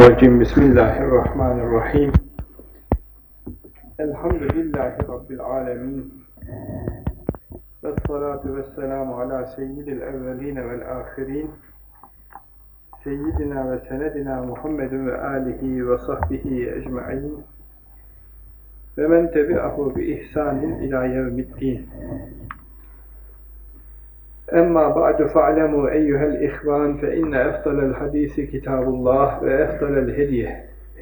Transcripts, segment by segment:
Euzubillahimineşşeytanirracim. Bismillahirrahmanirrahim. Elhamdülillahi Rabbil alemin. Ve salatu ve selamu ala seyyidil evveline vel ahirin. Seyyidina ve senedina Muhammedin ve alihi ve sahbihi ecma'in. Ve men tebi'ahu bi ihsanin ila yevmiddin. أما بعد فاعلموا أيها الإخوان فإن أفضل الحديث كتاب الله وأفضل الهدي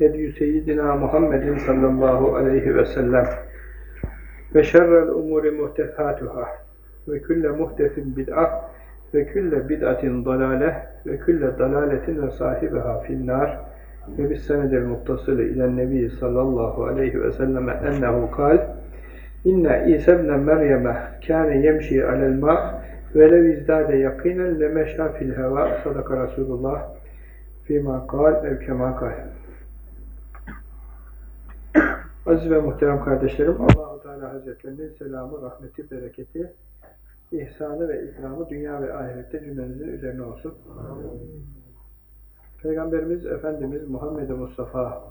هدي سيدنا محمد صلى الله عليه وسلم وشر الأمور محدثاتها وكل محدث بدعة وكل بدعة ضلالة وكل ضلالة وصاحبها في النار. وبالسند المتصل إلى النبي صلى الله عليه وسلم أنه قال إن عيسى ابن مريم كان يمشي على الماء Velev izdade yakinen lemeşa fil heva sadaka Resulullah fîmâ kal evkemâ kal. Aziz ve muhterem kardeşlerim, Allahu Teala Hazretlerinin selamı, rahmeti, bereketi, ihsanı ve ikramı dünya ve ahirette cümlenizin üzerine olsun. Peygamberimiz Efendimiz Muhammed Mustafa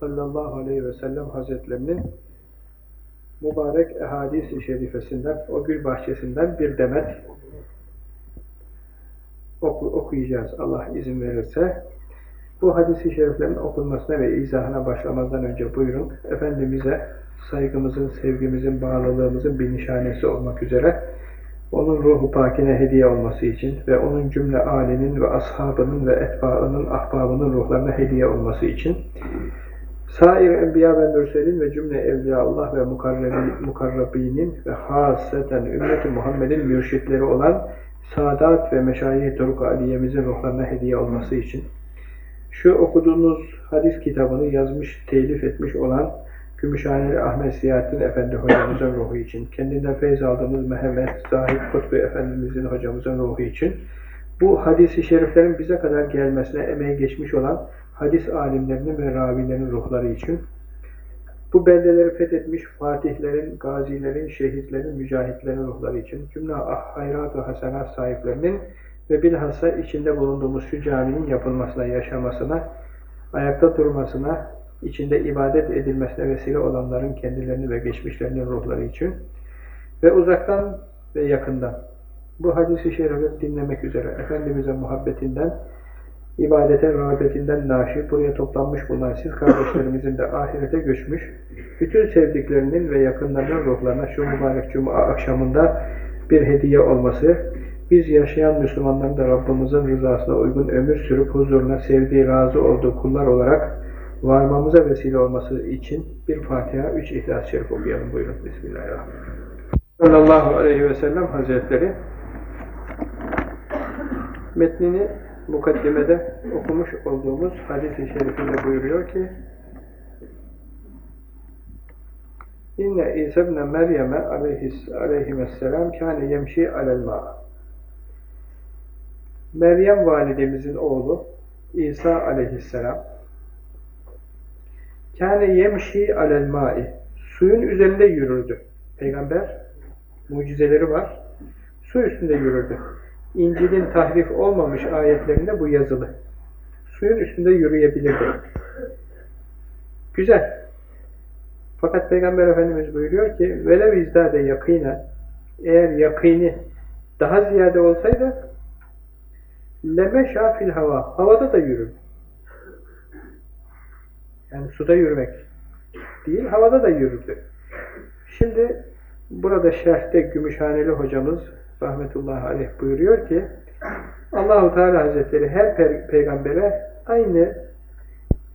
sallallahu aleyhi ve sellem Hazretlerinin mübarek ehadis-i şerifesinden, o gül bahçesinden bir demet oku, okuyacağız Allah izin verirse. Bu hadis-i şeriflerin okunmasına ve izahına başlamazdan önce buyurun, Efendimiz'e saygımızın, sevgimizin, bağlılığımızın bir nişanesi olmak üzere onun ruhu pakine hediye olması için ve onun cümle âlinin ve ashabının ve etbaının, ahbabının ruhlarına hediye olması için Sair enbiya ve mürselin ve cümle evliyaullah ve mukarrabinin ve hasreten ümmeti Muhammed'in mürşitleri olan Sadat ve Meşayih Turuk Aliye'mizin ruhlarına hediye olması için. Şu okuduğunuz hadis kitabını yazmış, telif etmiş olan Gümüşhaneli Ahmet Ziyahattin Efendi hocamızın ruhu için, kendinden feyz aldığımız Mehmet Zahid Kutbu Efendimizin hocamızın ruhu için, bu hadis-i şeriflerin bize kadar gelmesine emeği geçmiş olan hadis alimlerinin ve ravilerin ruhları için, bu beldeleri fethetmiş fatihlerin, gazilerin, şehitlerin, mücahitlerin ruhları için, cümle hayrat ve hasenat sahiplerinin ve bilhassa içinde bulunduğumuz şu caminin yapılmasına, yaşamasına, ayakta durmasına, içinde ibadet edilmesine vesile olanların kendilerini ve geçmişlerinin ruhları için ve uzaktan ve yakından. Bu hadisi şerifi dinlemek üzere Efendimiz'e muhabbetinden ibadete rağbetinden naşi, buraya toplanmış bulunan siz kardeşlerimizin de ahirete göçmüş, bütün sevdiklerinin ve yakınlarının ruhlarına şu mübarek cuma akşamında bir hediye olması, biz yaşayan Müslümanların da Rabbimizin rızasına uygun ömür sürüp huzuruna sevdiği, razı olduğu kullar olarak varmamıza vesile olması için bir Fatiha, üç İhlas-ı Şerif okuyalım. Buyurun. Bismillahirrahmanirrahim. Sallallahu aleyhi ve sellem Hazretleri metnini mukaddimede okumuş olduğumuz hadis-i şerifinde buyuruyor ki İnne İsa ibn Meryem'e aleyhisselam kâne yemşi alel mâ Meryem validemizin oğlu İsa aleyhisselam kâne yemşi alel ma'i suyun üzerinde yürürdü. Peygamber mucizeleri var. Su üstünde yürürdü. İncil'in tahrif olmamış ayetlerinde bu yazılı. Suyun üstünde yürüyebilirdi. Güzel. Fakat Peygamber Efendimiz buyuruyor ki velev izdade yakine eğer yakini daha ziyade olsaydı leme şafil hava havada da yürür. Yani suda yürümek değil, havada da yürürdü. Şimdi burada şerhte Gümüşhaneli hocamız rahmetullahi aleyh buyuruyor ki Allahu Teala Hazretleri her pe peygambere aynı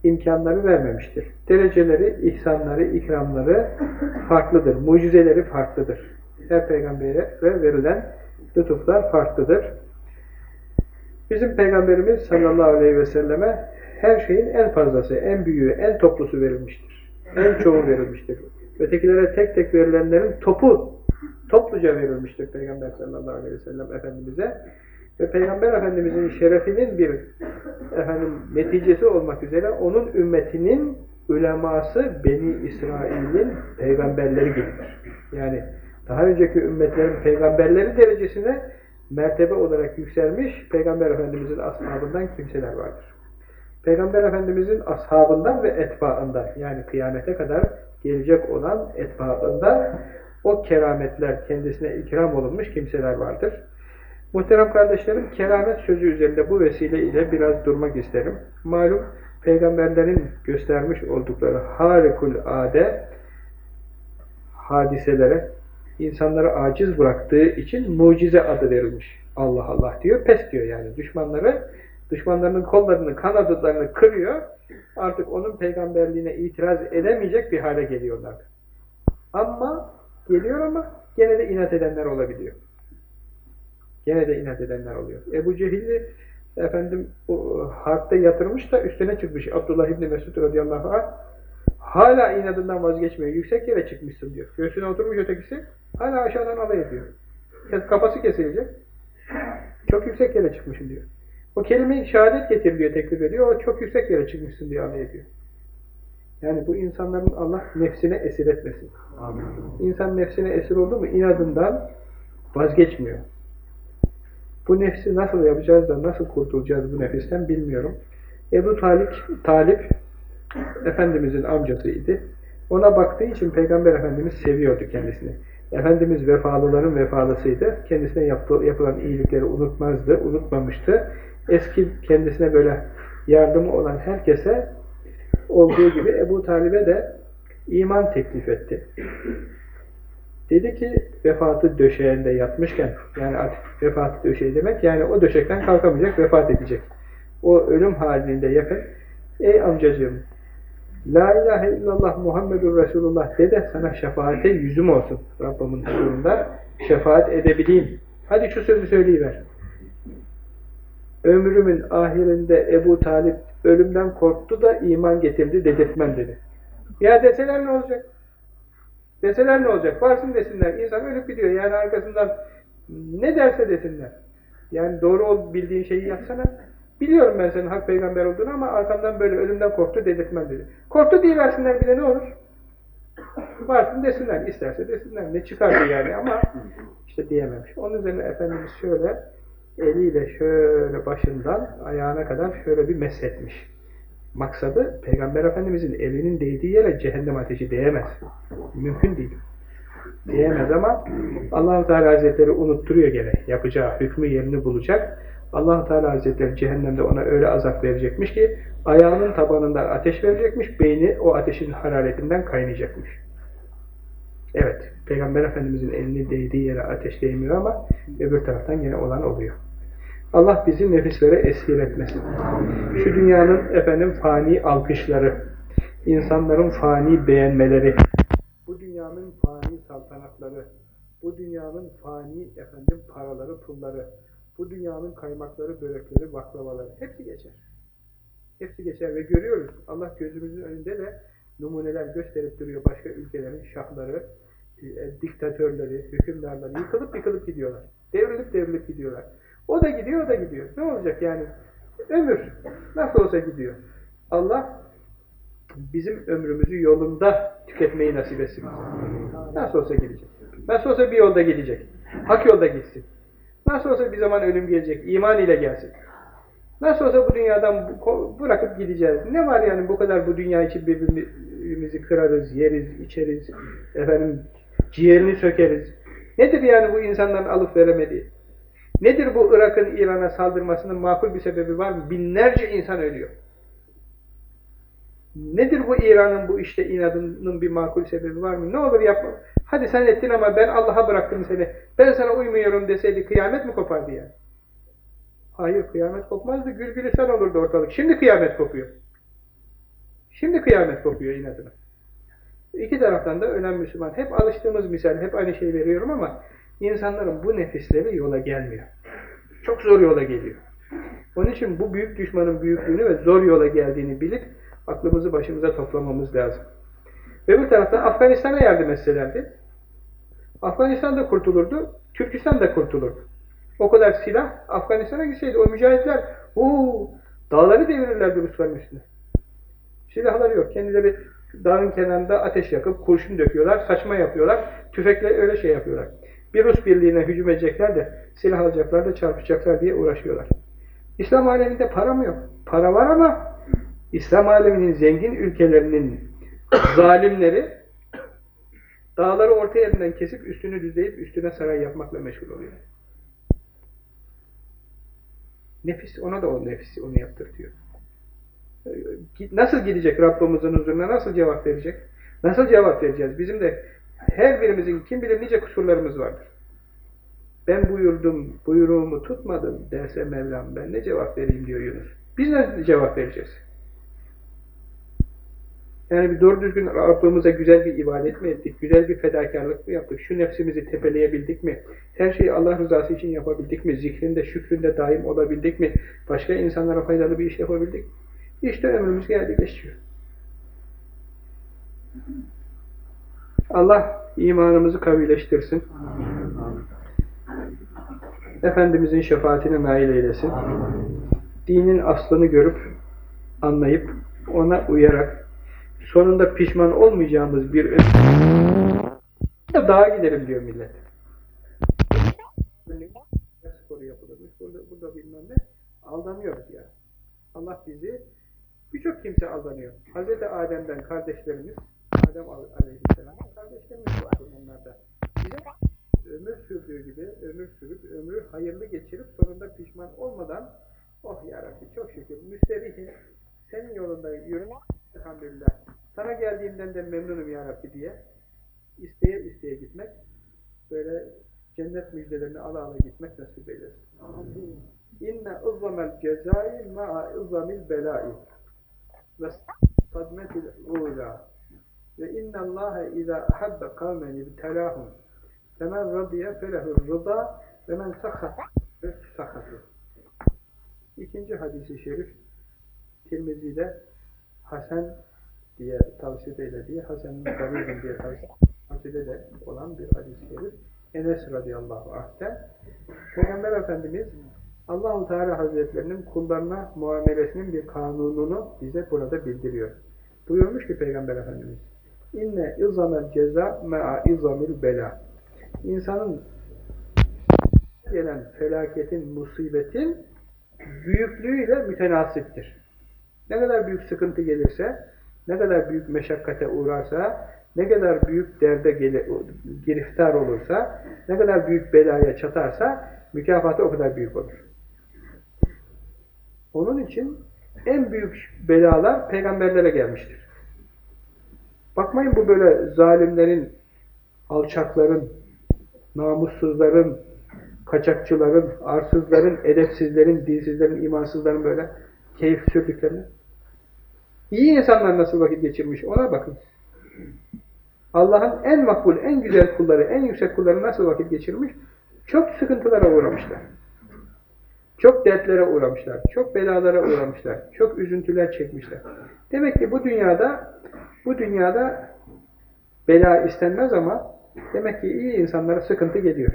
imkanları vermemiştir. Dereceleri, ihsanları, ikramları farklıdır. Mucizeleri farklıdır. Her peygambere verilen lütuflar farklıdır. Bizim peygamberimiz sallallahu aleyhi ve selleme her şeyin en fazlası, en büyüğü, en toplusu verilmiştir. En çoğu verilmiştir. Ötekilere tek tek verilenlerin topu topluca verilmiştir Peygamber sallallahu aleyhi ve sellem Efendimiz'e. Ve Peygamber Efendimiz'in şerefinin bir efendim neticesi olmak üzere onun ümmetinin uleması Beni İsrail'in peygamberleri gibidir. Yani daha önceki ümmetlerin peygamberleri derecesine mertebe olarak yükselmiş Peygamber Efendimiz'in ashabından kimseler vardır. Peygamber Efendimizin ashabından ve etbaından yani kıyamete kadar gelecek olan etbaından o kerametler kendisine ikram olunmuş kimseler vardır. Muhterem kardeşlerim, keramet sözü üzerinde bu vesile ile biraz durmak isterim. Malum, peygamberlerin göstermiş oldukları harikul ade hadiselere insanları aciz bıraktığı için mucize adı verilmiş. Allah Allah diyor, pes diyor yani. Düşmanları, düşmanlarının kollarını, kanadlarını kırıyor. Artık onun peygamberliğine itiraz edemeyecek bir hale geliyorlar. Ama, geliyor ama gene de inat edenler olabiliyor. Gene de inat edenler oluyor. Ebu Cehil'i efendim o, harpte yatırmış da üstüne çıkmış. Abdullah İbni Mesud radıyallahu anh hala inadından vazgeçmiyor. Yüksek yere çıkmışsın diyor. Göğsüne oturmuş ötekisi hala aşağıdan alay ediyor. Kafası kesilecek. Çok yüksek yere çıkmışsın diyor. O kelimeyi şehadet getir diyor, teklif ediyor. O çok yüksek yere çıkmışsın diye alay ediyor. Yani bu insanların Allah nefsine esir etmesin. Amin. İnsan nefsine esir oldu mu inadından vazgeçmiyor. Bu nefsi nasıl yapacağız da nasıl kurtulacağız bu nefisten bilmiyorum. Ebu Talip, Talip Efendimizin amcasıydı. Ona baktığı için Peygamber Efendimiz seviyordu kendisini. Efendimiz vefalıların vefalısıydı. Kendisine yaptığı, yapılan iyilikleri unutmazdı, unutmamıştı. Eski kendisine böyle yardımı olan herkese olduğu gibi Ebu Talib'e de iman teklif etti. Dedi ki vefatı döşeğinde yatmışken yani vefatı döşeği demek yani o döşekten kalkamayacak, vefat edecek. O ölüm halinde yakın. Ey amcacığım La ilahe illallah Muhammedur Resulullah de de sana şefaate yüzüm olsun Rabbimin huzurunda şefaat edebileyim. Hadi şu sözü söyleyiver. Ömrümün ahirinde Ebu Talip ölümden korktu da iman getirdi dedirtmem dedi. Ya deseler ne olacak? Deseler ne olacak? Varsın desinler. İnsan ölüp gidiyor. Yani arkasından ne derse desinler. Yani doğru ol bildiğin şeyi yapsana. Biliyorum ben senin hak peygamber olduğunu ama arkamdan böyle ölümden korktu dedirtmem dedi. Korktu diye versinler bile ne olur? Varsın desinler. isterse desinler. Ne çıkardı yani ama işte diyememiş. Onun üzerine Efendimiz şöyle eliyle şöyle başından ayağına kadar şöyle bir meshetmiş. Maksadı Peygamber Efendimizin elinin değdiği yere cehennem ateşi değemez. Mümkün değil. Diyemez ama allah Teala Hazretleri unutturuyor gene. Yapacağı hükmü yerini bulacak. allah Teala Hazretleri cehennemde ona öyle azap verecekmiş ki ayağının tabanından ateş verecekmiş, beyni o ateşin hararetinden kaynayacakmış. Evet, Peygamber Efendimizin elini değdiği yere ateş değmiyor ama öbür taraftan yine olan oluyor. Allah bizi nefislere esir etmesin. Şu dünyanın efendim fani alkışları, insanların fani beğenmeleri, bu dünyanın fani saltanatları, bu dünyanın fani efendim paraları, pulları, bu dünyanın kaymakları, börekleri, baklavaları hepsi geçer. Hepsi geçer ve görüyoruz. Allah gözümüzün önünde de numuneler gösterip duruyor başka ülkelerin şahları, diktatörleri, hükümdarları yıkılıp yıkılıp gidiyorlar. Devrilip devrilip gidiyorlar. O da gidiyor, o da gidiyor. Ne olacak yani? Ömür. Nasıl olsa gidiyor. Allah bizim ömrümüzü yolunda tüketmeyi nasip etsin. Nasıl olsa gidecek. Nasıl olsa bir yolda gidecek. Hak yolda gitsin. Nasıl olsa bir zaman ölüm gelecek. iman ile gelsin. Nasıl olsa bu dünyadan bırakıp gideceğiz. Ne var yani bu kadar bu dünya için birbirimizi kırarız, yeriz, içeriz, efendim ciğerini sökeriz. Nedir yani bu insanların alıp veremediği? Nedir bu Irak'ın İran'a saldırmasının makul bir sebebi var mı? Binlerce insan ölüyor. Nedir bu İran'ın bu işte inadının bir makul sebebi var mı? Ne olur yapma. Hadi sen ettin ama ben Allah'a bıraktım seni. Ben sana uymuyorum deseydi kıyamet mi kopardı yani? Hayır kıyamet kopmazdı. Gül gülistan olurdu ortalık. Şimdi kıyamet kopuyor. Şimdi kıyamet kopuyor inadına. İki taraftan da ölen Müslüman. Hep alıştığımız misal, hep aynı şeyi veriyorum ama insanların bu nefisleri yola gelmiyor. Çok zor yola geliyor. Onun için bu büyük düşmanın büyüklüğünü ve zor yola geldiğini bilip aklımızı başımıza toplamamız lazım. Öbür taraftan Afganistan'a yardım etselerdi, Afganistan da kurtulurdu, Türkistan da kurtulurdu. O kadar silah Afganistan'a gitseydi o mücahitler uuu dağları devirirlerdi Rusların üstüne. Silahları yok. Kendileri dağın kenarında ateş yakıp kurşun döküyorlar, saçma yapıyorlar, tüfekle öyle şey yapıyorlar. Bir Rus birliğine hücum edecekler de silah alacaklar da çarpacaklar diye uğraşıyorlar. İslam aleminde para mı yok? Para var ama İslam aleminin zengin ülkelerinin zalimleri dağları orta yerinden kesip üstünü düzleyip üstüne saray yapmakla meşgul oluyor. Nefis ona da o nefis onu yaptırtıyor. Nasıl gidecek Rabbimizin huzuruna? Nasıl cevap verecek? Nasıl cevap vereceğiz? Bizim de her birimizin kim bilir nice kusurlarımız vardır. Ben buyurdum, buyruğumu tutmadım derse Mevlam ben ne cevap vereyim diyor Yunus. Biz ne cevap vereceğiz? Yani bir doğru düzgün Rabbimize güzel bir ibadet mi ettik? Güzel bir fedakarlık mı yaptık? Şu nefsimizi tepeleyebildik mi? Her şeyi Allah rızası için yapabildik mi? Zikrinde, şükründe daim olabildik mi? Başka insanlara faydalı bir iş yapabildik mi? İşte ömrümüz geldi geçiyor. Allah imanımızı kavileştirsin. Efendimizin şefaatine nail eylesin. Dinin aslını görüp, anlayıp, ona uyarak, sonunda pişman olmayacağımız bir dağa giderim diyor millet. Sporu yapılırmış, burada, burada bilmem ne. Aldanıyoruz ya. Allah bizi, birçok kimse aldanıyor. Hz. Adem'den kardeşlerimiz, Adem Aleyhisselam kardeşlerimiz var onlarda. Bize ömür sürdüğü gibi ömür sürüp, ömrü hayırlı geçirip sonunda pişman olmadan oh yarabbi çok şükür müsterihim senin yolunda yürümek elhamdülillah sana geldiğimden de memnunum yarabbi diye isteye isteye gitmek böyle cennet müjdelerini ala ala gitmek nasip eylesin. İnne ızzamel cezai ma'a ızzamil belai ve sadmetil ula ve innallâhe izâ ahabbe kavmen ibtelâhum Femen radiye felehur rıda ve men sakat ve sakatı. İkinci hadisi şerif Tirmizi'de Hasan diye tavsiye eylediği, Hasan'ın Garibin diye tavsiye de olan bir hadis-i şerif. Enes radıyallahu anh'ten Peygamber Efendimiz Allahu Teala Hazretlerinin kullarına muamelesinin bir kanununu bize burada bildiriyor. Buyurmuş ki Peygamber Efendimiz İnne izamel ceza me'a izamil bela insanın gelen felaketin, musibetin büyüklüğüyle mütenasiptir. Ne kadar büyük sıkıntı gelirse, ne kadar büyük meşakkate uğrarsa, ne kadar büyük derde giriftar olursa, ne kadar büyük belaya çatarsa, mükafatı o kadar büyük olur. Onun için en büyük belalar peygamberlere gelmiştir. Bakmayın bu böyle zalimlerin, alçakların, namussuzların, kaçakçıların, arsızların, edepsizlerin, dinsizlerin, imansızların böyle keyif sürdüklerini. İyi insanlar nasıl vakit geçirmiş ona bakın. Allah'ın en makbul, en güzel kulları, en yüksek kulları nasıl vakit geçirmiş? Çok sıkıntılara uğramışlar. Çok dertlere uğramışlar. Çok belalara uğramışlar. Çok üzüntüler çekmişler. Demek ki bu dünyada bu dünyada bela istenmez ama Demek ki iyi insanlara sıkıntı geliyor.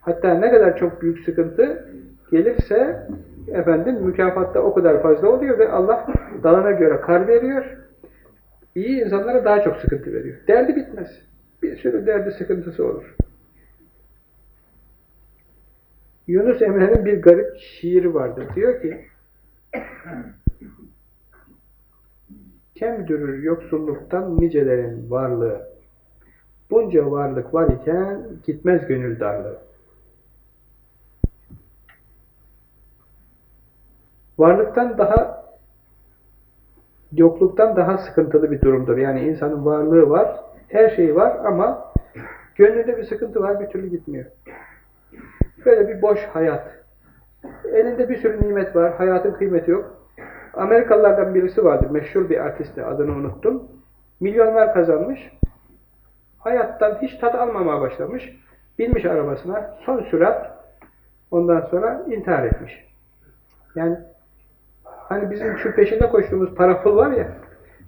Hatta ne kadar çok büyük sıkıntı gelirse efendim mükafatta o kadar fazla oluyor ve Allah dalına göre kar veriyor. İyi insanlara daha çok sıkıntı veriyor. Derdi bitmez. Bir sürü derdi sıkıntısı olur. Yunus Emre'nin bir garip şiiri vardır. Diyor ki Kemdürür yoksulluktan nicelerin varlığı Bunca varlık var iken gitmez gönül darlığı. Varlıktan daha yokluktan daha sıkıntılı bir durumdur. Yani insanın varlığı var, her şeyi var ama gönlünde bir sıkıntı var, bir türlü gitmiyor. Böyle bir boş hayat. Elinde bir sürü nimet var, hayatın kıymeti yok. Amerikalılardan birisi vardı, meşhur bir artisti, adını unuttum. Milyonlar kazanmış. Hayattan hiç tat almamaya başlamış. Binmiş arabasına, son sürat ondan sonra intihar etmiş. Yani hani bizim şu peşinde koştuğumuz para pul var ya,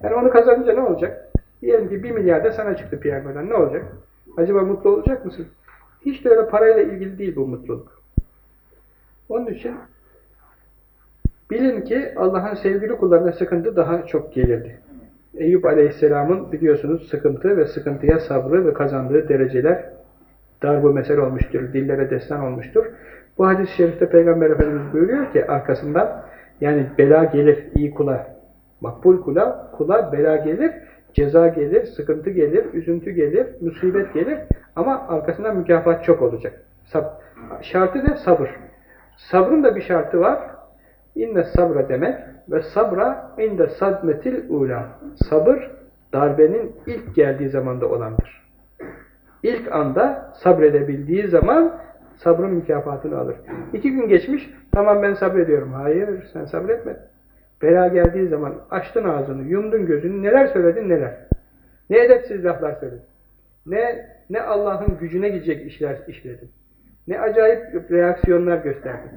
yani onu kazanınca ne olacak? Diyelim ki bir milyar da sana çıktı piyangodan, ne olacak? Acaba mutlu olacak mısın? Hiç de öyle parayla ilgili değil bu mutluluk. Onun için bilin ki Allah'ın sevgili kullarına sıkıntı daha çok gelirdi. Eyüp Aleyhisselam'ın biliyorsunuz sıkıntı ve sıkıntıya sabrı ve kazandığı dereceler darbu mesel olmuştur, dillere destan olmuştur. Bu hadis-i şerifte Peygamber Efendimiz buyuruyor ki arkasından yani bela gelir iyi kula. Makbul kula, kula bela gelir, ceza gelir, sıkıntı gelir, üzüntü gelir, musibet gelir ama arkasından mükafat çok olacak. Sab şartı ne? Sabır. Sabrın da bir şartı var. İnne sabra demek ve sabra inde sadmetil ula. Sabır darbenin ilk geldiği zamanda olandır. İlk anda sabredebildiği zaman sabrın mükafatını alır. İki gün geçmiş, tamam ben sabrediyorum. Hayır, sen sabretmedin. Bela geldiği zaman açtın ağzını, yumdun gözünü, neler söyledin neler. Ne edepsiz laflar söyledin. Ne, ne Allah'ın gücüne gidecek işler işledin. Ne acayip reaksiyonlar gösterdin.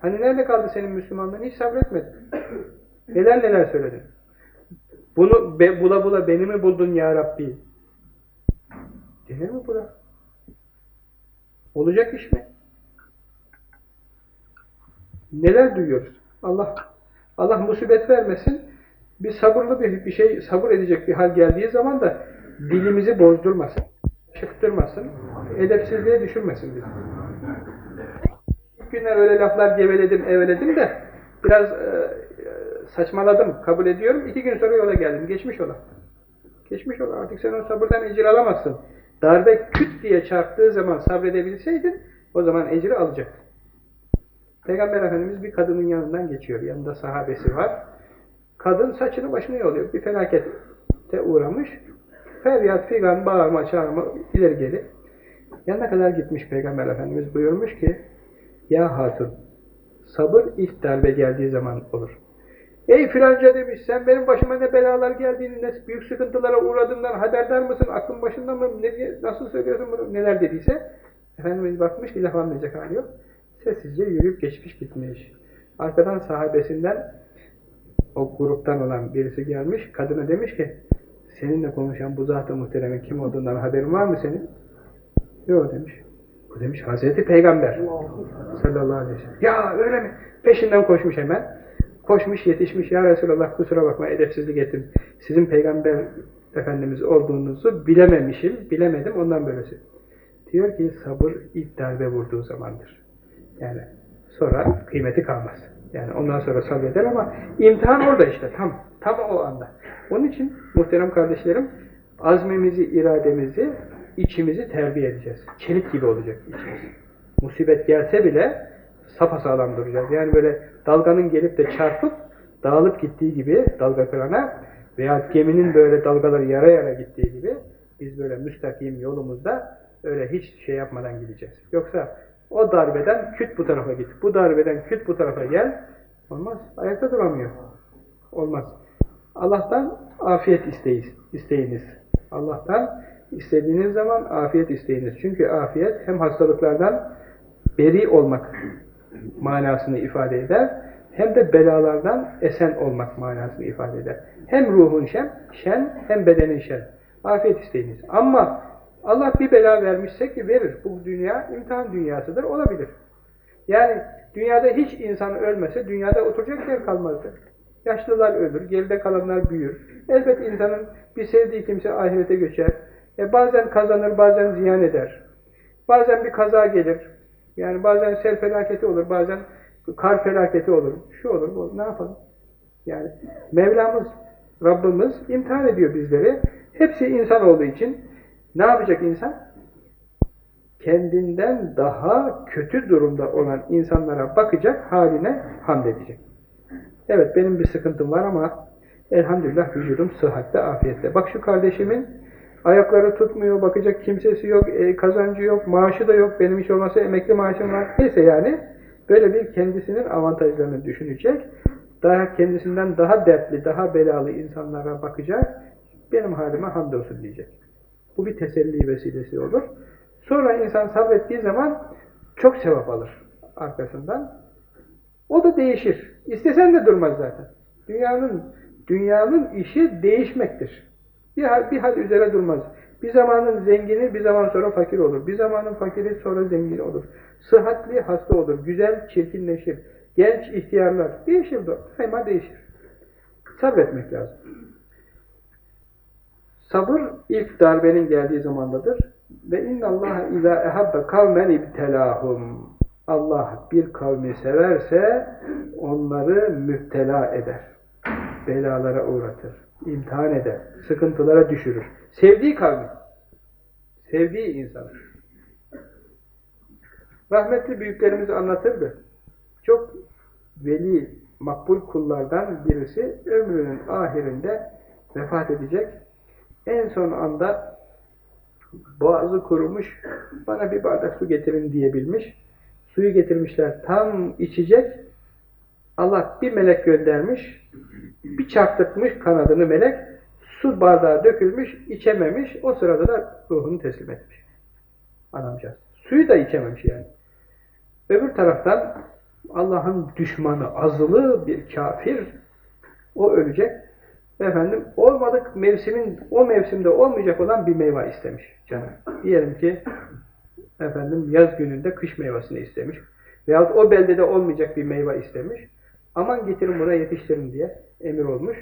Hani nerede kaldı senin Müslümanlığın? Hiç sabretmedin. Neler neler söyledin. Bunu be, bula bula beni mi buldun ya Rabbi? Denir mi bu da? Olacak iş mi? Neler duyuyoruz? Allah Allah musibet vermesin. Bir sabırlı bir, bir şey, sabır edecek bir hal geldiği zaman da dilimizi bozdurmasın, çıktırmasın, edepsizliğe düşürmesin bizi. İlk günler öyle laflar geveledim, eveledim de biraz e, saçmaladım, kabul ediyorum. İki gün sonra yola geldim, geçmiş ola. Geçmiş ola, artık sen o sabırdan ecir alamazsın. Darbe küt diye çarptığı zaman sabredebilseydin, o zaman ecri alacaktın. Peygamber Efendimiz bir kadının yanından geçiyor. Yanında sahabesi var. Kadın saçını başını yoluyor. Bir felakete uğramış. Feryat, figan, bağırma, çağırma, ileri geri. Yanına kadar gitmiş Peygamber Efendimiz buyurmuş ki Ya hatun, sabır ilk darbe geldiği zaman olur. Ey filanca demiş, sen benim başıma ne belalar geldiğini, ne büyük sıkıntılara uğradığından haberdar mısın? Aklın başında mı? Ne, nasıl söylüyorsun bunu? Neler dediyse Efendimiz bakmış ki laf anlayacak hali yok. Sessizce yürüyüp geçmiş gitmiş. Arkadan sahabesinden o gruptan olan birisi gelmiş. Kadına demiş ki seninle konuşan bu zat-ı muhteremin kim olduğundan haberin var mı senin? Yok demiş. O demiş Hazreti Peygamber sallallahu aleyhi ve sellem. Ya öyle mi? Peşinden koşmuş hemen. Koşmuş yetişmiş. Ya Resulallah kusura bakma edepsizlik ettim. Sizin peygamber efendimiz olduğunuzu bilememişim. Bilemedim ondan böylesi. Diyor ki sabır ilk darbe vurduğu zamandır. Yani sonra kıymeti kalmaz. Yani ondan sonra sabreder ama imtihan orada işte tam tam o anda. Onun için muhterem kardeşlerim azmimizi, irademizi, içimizi terbiye edeceğiz. Çelik gibi olacak içimiz. Musibet gelse bile sapasağlam duracağız. Yani böyle dalganın gelip de çarpıp dağılıp gittiği gibi dalga kırana veya geminin böyle dalgaları yara yara gittiği gibi biz böyle müstakim yolumuzda öyle hiç şey yapmadan gideceğiz. Yoksa o darbeden küt bu tarafa git, bu darbeden küt bu tarafa gel. Olmaz. Ayakta duramıyor. Olmaz. Allah'tan afiyet isteyiz, isteyiniz. Allah'tan istediğiniz zaman afiyet isteyiniz. Çünkü afiyet hem hastalıklardan beri olmak manasını ifade eder, hem de belalardan esen olmak manasını ifade eder. Hem ruhun şen, şen hem bedenin şen. Afiyet isteyiniz. Ama Allah bir bela vermişse ki verir. Bu dünya imtihan dünyasıdır. Olabilir. Yani dünyada hiç insan ölmese dünyada oturacak yer kalmazdı. Yaşlılar ölür, geride kalanlar büyür. Elbet insanın bir sevdiği kimse ahirete göçer. E bazen kazanır, bazen ziyan eder. Bazen bir kaza gelir. Yani bazen sel felaketi olur, bazen kar felaketi olur. Şu olur, bu olur. Ne yapalım? Yani Mevlamız, Rabbimiz imtihan ediyor bizleri. Hepsi insan olduğu için ne yapacak insan? Kendinden daha kötü durumda olan insanlara bakacak, haline hamd edecek. Evet benim bir sıkıntım var ama elhamdülillah vücudum sıhhatte, afiyette. Bak şu kardeşimin ayakları tutmuyor, bakacak kimsesi yok, e, kazancı yok, maaşı da yok, benim hiç olmasa emekli maaşım var. Neyse yani böyle bir kendisinin avantajlarını düşünecek, daha kendisinden daha dertli, daha belalı insanlara bakacak, benim halime hamdolsun diyecek. Bu bir teselli vesilesi olur. Sonra insan sabrettiği zaman çok sevap alır arkasından. O da değişir. İstesen de durmaz zaten. Dünyanın dünyanın işi değişmektir. Bir hal, bir hal üzere durmaz. Bir zamanın zengini bir zaman sonra fakir olur. Bir zamanın fakiri sonra zengin olur. Sıhhatli hasta olur. Güzel çirkinleşir. Genç ihtiyarlar. Değişir de. Daima değişir. Sabretmek lazım. Sabır ilk darbenin geldiği zamandadır. Ve inna Allah iza ehabbe kavmen ibtelahum. Allah bir kavmi severse onları müptela eder. belalara uğratır, imtihan eder, sıkıntılara düşürür. Sevdiği kavmi, sevdiği insanı. Rahmetli büyüklerimiz anlatırdı. Çok veli, makbul kullardan birisi ömrünün ahirinde vefat edecek. En son anda boğazı kurumuş, bana bir bardak su getirin diyebilmiş. Suyu getirmişler, tam içecek. Allah bir melek göndermiş, bir çarptırmış kanadını melek, su bardağı dökülmüş, içememiş, o sırada da ruhunu teslim etmiş. Adamcağız. Suyu da içememiş yani. Öbür taraftan Allah'ın düşmanı, azılı bir kafir, o ölecek. Efendim, olmadık mevsimin, o mevsimde olmayacak olan bir meyve istemiş canım. Diyelim ki, efendim, yaz gününde kış meyvesini istemiş. Veyahut o beldede olmayacak bir meyve istemiş. Aman getirin buna yetiştirin diye emir olmuş.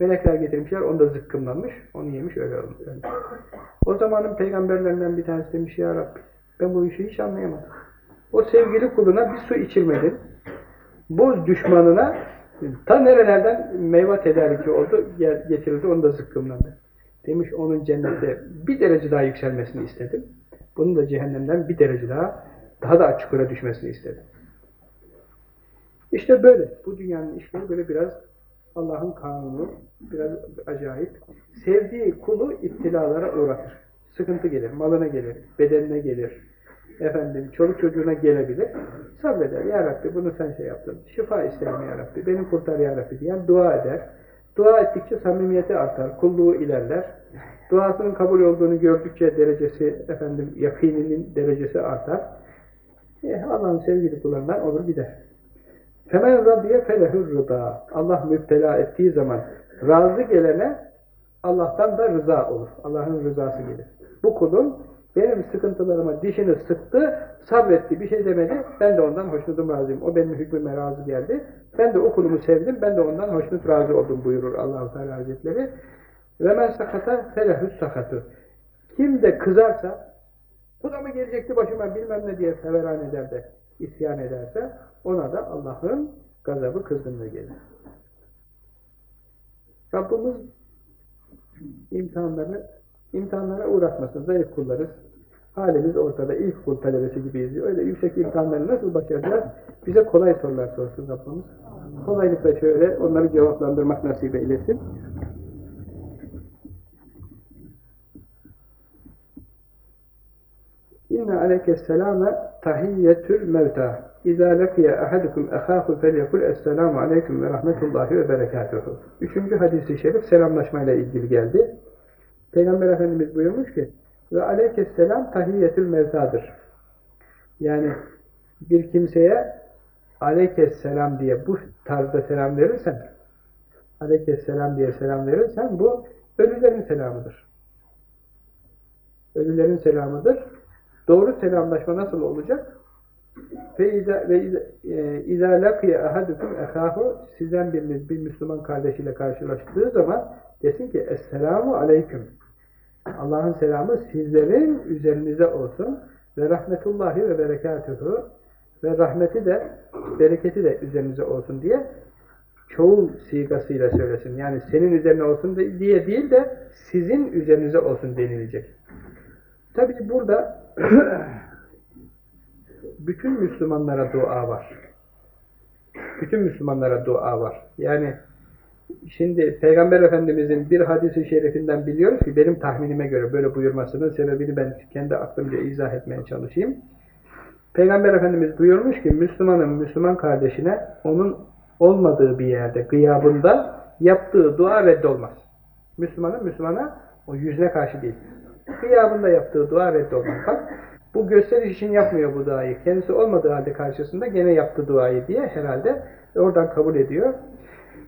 Melekler getirmişler, onu da zıkkımlanmış, onu yemiş, öyle olmuş. O zamanın peygamberlerinden bir tanesi demiş, Ya Rabbi, ben bu işi hiç anlayamadım. O sevgili kuluna bir su içirmedin. Bu düşmanına ta nerelerden meyve tedariki oldu, getirildi, onu da zıkkımlandı. Demiş onun cennette bir derece daha yükselmesini istedim. Bunun da cehennemden bir derece daha, daha da çukura düşmesini istedim. İşte böyle. Bu dünyanın işleri böyle biraz Allah'ın kanunu, biraz acayip. Sevdiği kulu iptilalara uğratır. Sıkıntı gelir, malına gelir, bedenine gelir, efendim çoluk çocuğuna gelebilir. Sabreder. Ya Rabbi bunu sen şey yaptın. Şifa isterim Ya Rabbi. Beni kurtar Ya Rabbi diyen dua eder. Dua ettikçe samimiyeti artar. Kulluğu ilerler. Duasının kabul olduğunu gördükçe derecesi, efendim yakininin derecesi artar. E, Allah'ın sevgili kullarından olur gider. Femen radiye felehur rıda. Allah müptela ettiği zaman razı gelene Allah'tan da rıza olur. Allah'ın rızası gelir. Bu kulun benim sıkıntılarıma dişini sıktı, sabretti, bir şey demedi. Ben de ondan hoşnutum razıyım. O benim hükmüme razı geldi. Ben de o kulumu sevdim, ben de ondan hoşnut razı oldum buyurur Allah-u Teala Hazretleri. Ve men sakata felehüs sakatı. Kim de kızarsa, bu da mı gelecekti başıma bilmem ne diye severan eder de isyan ederse, ona da Allah'ın gazabı kızgınlığı gelir. Rabbimiz imtihanlarını imtihanlara uğratmasın. Zayıf kullarız. Halimiz ortada. İlk kul talebesi gibiyiz. Öyle yüksek imtihanları nasıl başaracağız? Bize kolay sorular sorsun Rabbimiz. Kolaylıkla şöyle onları cevaplandırmak nasip eylesin. İnne aleykesselame tahiyyetül mevta. İzâ lekiye ahadukum ehâhu felyekul esselamu aleyküm ve rahmetullahi ve berekâtuhu. Üçüncü hadisi şerif selamlaşmayla ilgili geldi. Peygamber Efendimiz buyurmuş ki ve aleykesselam tahiyyetül mevtadır. Yani bir kimseye aleykesselam diye bu tarzda selam verirsen aleykesselam diye selam verirsen bu ölülerin selamıdır. Ölülerin selamıdır. Doğru selamlaşma nasıl olacak? Ve izâ lakiye ahadukum ehâhu sizden biriniz bir Müslüman kardeşiyle karşılaştığı zaman desin ki Esselamu Aleyküm Allah'ın selamı sizlerin üzerinize olsun ve rahmetullahi ve berekatuhu ve rahmeti de bereketi de üzerinize olsun diye çoğul sigasıyla söylesin. Yani senin üzerine olsun diye değil de sizin üzerinize olsun denilecek. Tabi burada bütün Müslümanlara dua var. Bütün Müslümanlara dua var. Yani Şimdi Peygamber Efendimizin bir hadisi şerifinden biliyoruz ki benim tahminime göre böyle buyurmasının sebebini ben kendi aklımca izah etmeye çalışayım. Peygamber Efendimiz buyurmuş ki Müslümanın Müslüman kardeşine onun olmadığı bir yerde gıyabında yaptığı dua reddolmaz. Müslümanın Müslümana o yüzüne karşı değil. Gıyabında yaptığı dua reddolmaz. Bak bu gösteriş için yapmıyor bu duayı. Kendisi olmadığı halde karşısında gene yaptı duayı diye herhalde oradan kabul ediyor.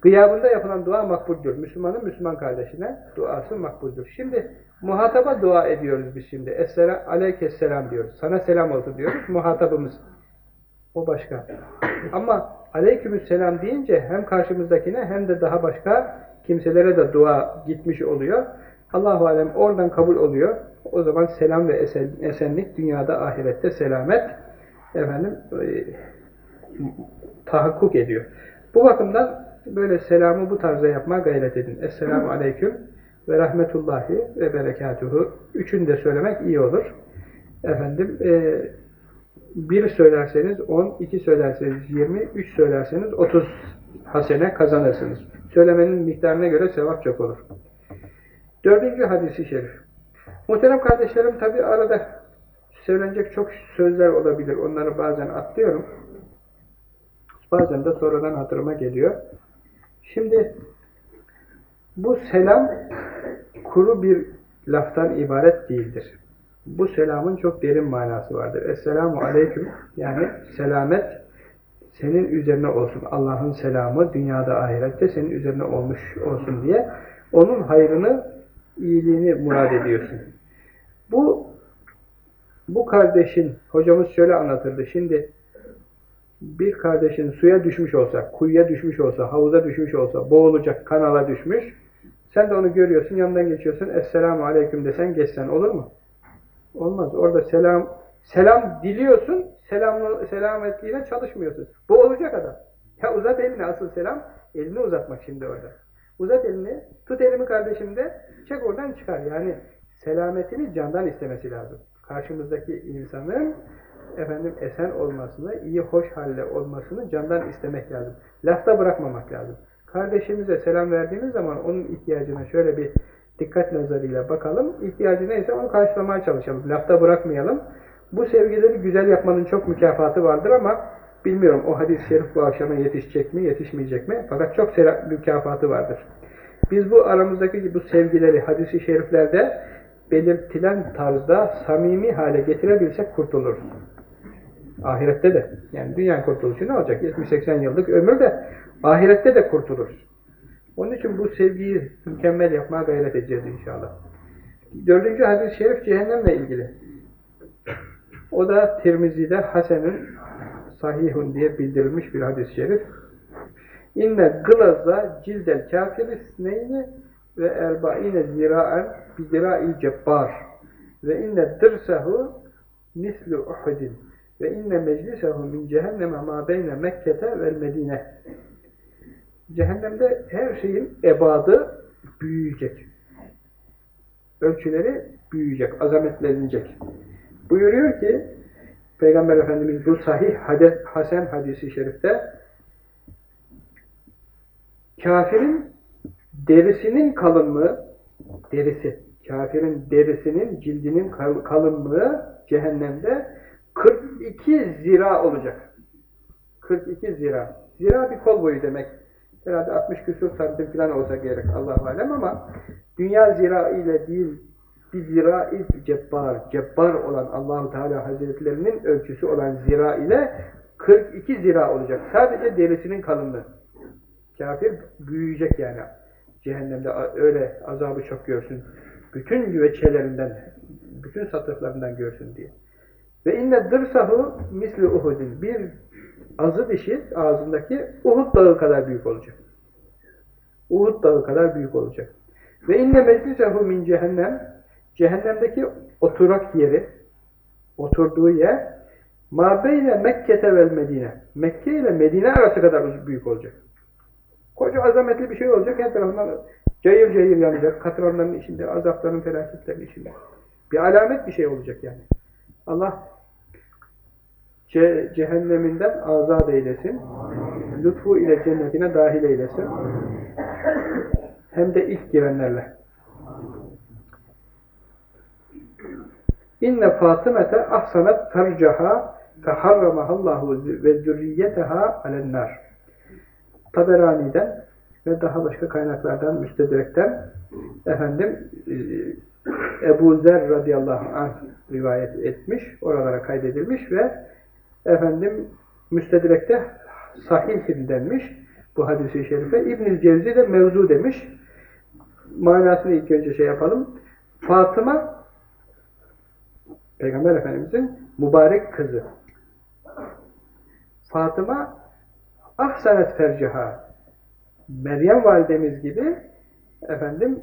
Gıyabında yapılan dua makbuldür. Müslümanın Müslüman kardeşine duası makbuldür. Şimdi muhataba dua ediyoruz biz şimdi. Esselam, aleykesselam diyoruz. Sana selam olsun diyoruz. Muhatabımız. O başka. Ama aleykümselam deyince hem karşımızdakine hem de daha başka kimselere de dua gitmiş oluyor. Allahu alem oradan kabul oluyor. O zaman selam ve esen, esenlik dünyada ahirette selamet efendim e, tahakkuk ediyor. Bu bakımdan böyle selamı bu tarzda yapmaya gayret edin. Esselamu Aleyküm ve Rahmetullahi ve Berekatuhu. Üçünü de söylemek iyi olur. Efendim, e, bir söylerseniz 10, iki söylerseniz 20, üç söylerseniz 30 hasene kazanırsınız. Söylemenin miktarına göre sevap çok olur. Dördüncü hadisi şerif. Muhterem kardeşlerim tabi arada söylenecek çok sözler olabilir. Onları bazen atlıyorum. Bazen de sonradan hatırıma geliyor. Şimdi bu selam kuru bir laftan ibaret değildir. Bu selamın çok derin manası vardır. Esselamu aleyküm yani selamet senin üzerine olsun. Allah'ın selamı dünyada ahirette senin üzerine olmuş olsun diye onun hayrını, iyiliğini murad ediyorsun. Bu bu kardeşin, hocamız şöyle anlatırdı. Şimdi bir kardeşin suya düşmüş olsa, kuyuya düşmüş olsa, havuza düşmüş olsa, boğulacak, kanala düşmüş. Sen de onu görüyorsun, yanından geçiyorsun. Esselamu aleyküm desen geçsen olur mu? Olmaz. Orada selam selam diliyorsun, selamlı, selametliğine çalışmıyorsun. Bu olacak adam. Ya uzat elini asıl selam, elini uzatmak şimdi orada. Uzat elini, tut elimi kardeşim de, çek oradan çıkar. Yani selametini candan istemesi lazım. Karşımızdaki insanın efendim esen olmasını, iyi hoş halle olmasını candan istemek lazım. Lafta bırakmamak lazım. Kardeşimize selam verdiğimiz zaman onun ihtiyacına şöyle bir dikkat nazarıyla bakalım. İhtiyacı neyse onu karşılamaya çalışalım. Lafta bırakmayalım. Bu sevgileri güzel yapmanın çok mükafatı vardır ama bilmiyorum o hadis-i şerif bu akşama yetişecek mi, yetişmeyecek mi? Fakat çok mükafatı vardır. Biz bu aramızdaki bu sevgileri hadis-i şeriflerde belirtilen tarzda samimi hale getirebilsek kurtuluruz. Ahirette de. Yani dünya kurtuluşu ne olacak? 70-80 yıllık ömür de ahirette de kurtuluruz. Onun için bu sevgiyi mükemmel yapmaya gayret edeceğiz inşallah. Dördüncü hadis-i şerif cehennemle ilgili. O da Tirmizi'de Hasen'in sahihun diye bildirilmiş bir hadis-i şerif. İnne gılaza cildel kafirisneyni ve erbaine zira'en bi zira'il cebbar ve inne dırsahu mislu uhudin ve inne meclisehu min cehenneme ma beyne Mekke'te vel Medine Cehennemde her şeyin ebadı büyüyecek. Ölçüleri büyüyecek, azametlenecek. Buyuruyor ki Peygamber Efendimiz bu sahih hadet, Hasan hadisi şerifte kafirin derisinin kalınlığı derisi, kafirin derisinin, cildinin kalınlığı cehennemde 42 zira olacak. 42 zira. Zira bir kol boyu demek. Herhalde 60 küsur santim falan olsa gerek Allah alem ama dünya zira ile değil bir zira-i cebbar, cebbar olan Allahu Teala Hazretlerinin ölçüsü olan zira ile 42 zira olacak. Sadece derisinin kalınlığı. Kafir büyüyecek yani. Cehennemde öyle azabı çok görsün. Bütün güveçelerinden, bütün satıflarından görsün diye. Ve inne dırsahu misli uhudin. Bir azı dişi ağzındaki Uhud dağı kadar büyük olacak. Uhud dağı kadar büyük olacak. Ve inne meclisehu min cehennem cehennemdeki oturak yeri oturduğu yer mabeyne Mekke'te vel Medine Mekke ile Medine arası kadar büyük olacak. Koca azametli bir şey olacak. Her tarafından cayır cayır yanacak. Katranların içinde, azapların, felaketlerin içinde. Bir alamet bir şey olacak yani. Allah ce cehenneminden azat eylesin. Lütfu ile cennetine dahil eylesin. Hem de ilk girenlerle. İnne Fatımete ahsanat fercaha feharramahallahu ve zürriyeteha alennar. Taberani'den ve daha başka kaynaklardan, müstedrekten efendim e, Ebu Zer radıyallahu anh rivayet etmiş, oralara kaydedilmiş ve efendim müstedrekte sahih denmiş bu hadisi şerife. İbn-i Cevzi de mevzu demiş. Manasını ilk önce şey yapalım. Fatıma Peygamber Efendimiz'in mübarek kızı. Fatıma ahsanet ferciha Meryem validemiz gibi efendim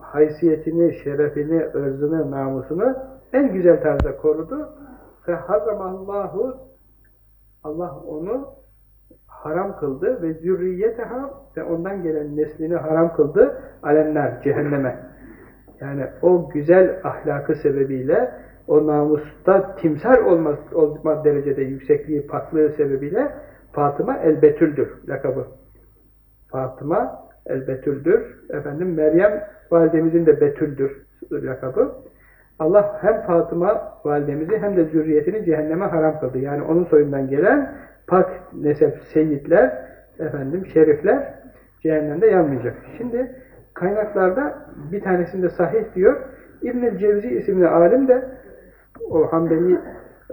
haysiyetini, şerefini, ırzını, namusunu en güzel tarzda korudu. Fe harramallahu Allah onu haram kıldı ve zürriyeteha ve ondan gelen neslini haram kıldı alenler, cehenneme. Yani o güzel ahlakı sebebiyle o namusta timsar olma, olma derecede yüksekliği, paklığı sebebiyle Fatıma el-Betül'dür lakabı. Fatıma el-Betül'dür. Efendim Meryem validemizin de Betül'dür lakabı. Allah hem Fatıma validemizi hem de zürriyetini cehenneme haram kıldı. Yani onun soyundan gelen pak nesep seyitler, efendim şerifler cehennemde yanmayacak. Şimdi kaynaklarda bir tanesinde sahih diyor. İbn-i Cevzi isimli alim de o Hanbeli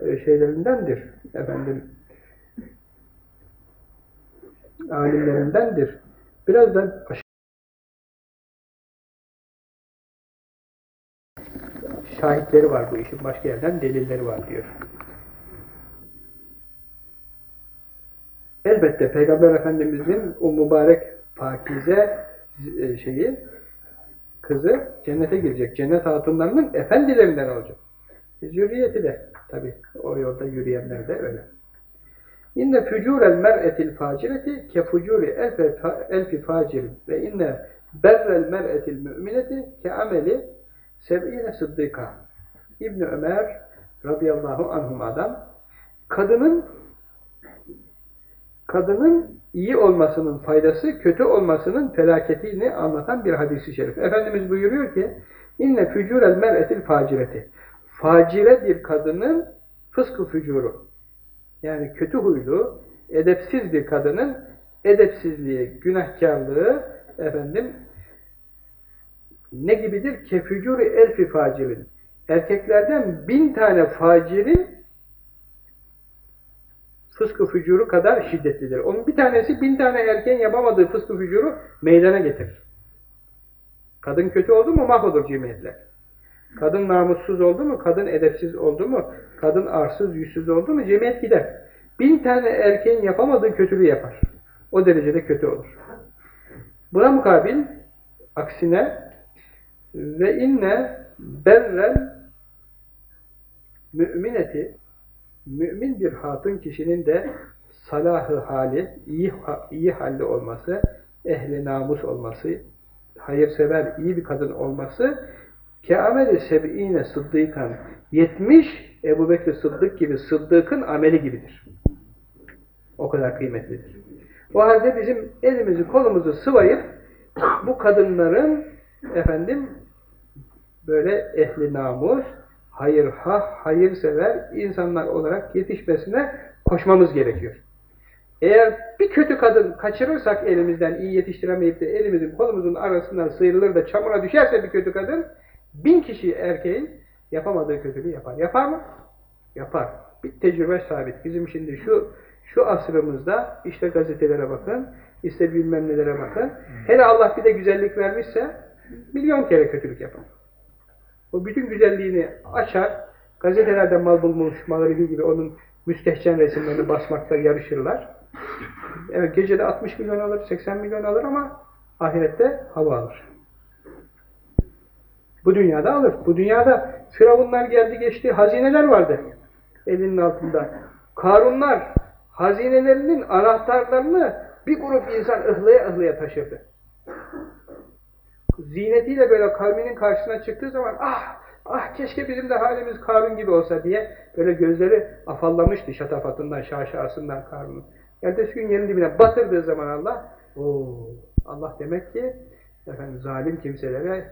e, şeylerindendir. Efendim alimlerindendir. Biraz da şahitleri var bu işin başka yerden delilleri var diyor. Elbette Peygamber Efendimizin o mübarek pakize e, şeyi kızı cennete girecek. Cennet hatunlarının efendilerinden olacak. Zürriyeti de tabi o yolda yürüyenler de öyle. İnne fücurel mer'etil facireti ke fucuri elfi facirin ve inne berrel mer'etil mümineti ke ameli seb'ine sıddıka. İbn Ömer radıyallahu anhuma'dan kadının kadının iyi olmasının faydası, kötü olmasının felaketini anlatan bir hadisi şerif. Efendimiz buyuruyor ki, inne fücurel mer'etil facireti. Facire bir kadının fıskı fücuru. Yani kötü huylu, edepsiz bir kadının edepsizliği, günahkarlığı efendim ne gibidir? Kefücuri elfi facirin. Erkeklerden bin tane facirin fıskı fücuru kadar şiddetlidir. Onun bir tanesi bin tane erkeğin yapamadığı fıskı fücuru meydana getirir. Kadın kötü oldu mu mahvolur cemiyetler. Kadın namussuz oldu mu, kadın edepsiz oldu mu, kadın arsız, yüzsüz oldu mu cemiyet gider. Bin tane erkeğin yapamadığı kötülüğü yapar. O derecede kötü olur. Buna mukabil aksine ve inne berrel mümineti mümin bir hatun kişinin de salahı hali, iyi, iyi halli olması, ehli namus olması, hayırsever, iyi bir kadın olması keameli seb'ine sıddıkan 70 Ebu Bekir Sıddık gibi Sıddık'ın ameli gibidir. O kadar kıymetlidir. O halde bizim elimizi kolumuzu sıvayıp bu kadınların efendim böyle ehli namus, hayır ha, hayırsever insanlar olarak yetişmesine koşmamız gerekiyor. Eğer bir kötü kadın kaçırırsak elimizden iyi yetiştiremeyip de elimizin kolumuzun arasından sıyrılır da çamura düşerse bir kötü kadın bin kişi erkeğin yapamadığı kötülüğü yapar. Yapar mı? Yapar. Bir tecrübe sabit. Bizim şimdi şu şu asrımızda işte gazetelere bakın, işte bilmem nelere bakın. Hele Allah bir de güzellik vermişse milyon kere kötülük yapar. O bütün güzelliğini açar, gazetelerde mal bulmuş mağribi gibi onun müstehcen resimlerini basmakta yarışırlar. Evet gecede 60 milyon alır, 80 milyon alır ama ahirette hava alır. Bu dünyada alır. Bu dünyada firavunlar geldi geçti, hazineler vardı elinin altında. Karunlar hazinelerinin anahtarlarını bir grup insan ıhlaya ıhlaya taşırdı ziynetiyle böyle kavminin karşısına çıktığı zaman ah ah keşke bizim de halimiz Karun gibi olsa diye böyle gözleri afallamıştı şatafatından, şaşasından Karun'un. Ertesi gün yerin dibine batırdığı zaman Allah o Allah demek ki efendim zalim kimselere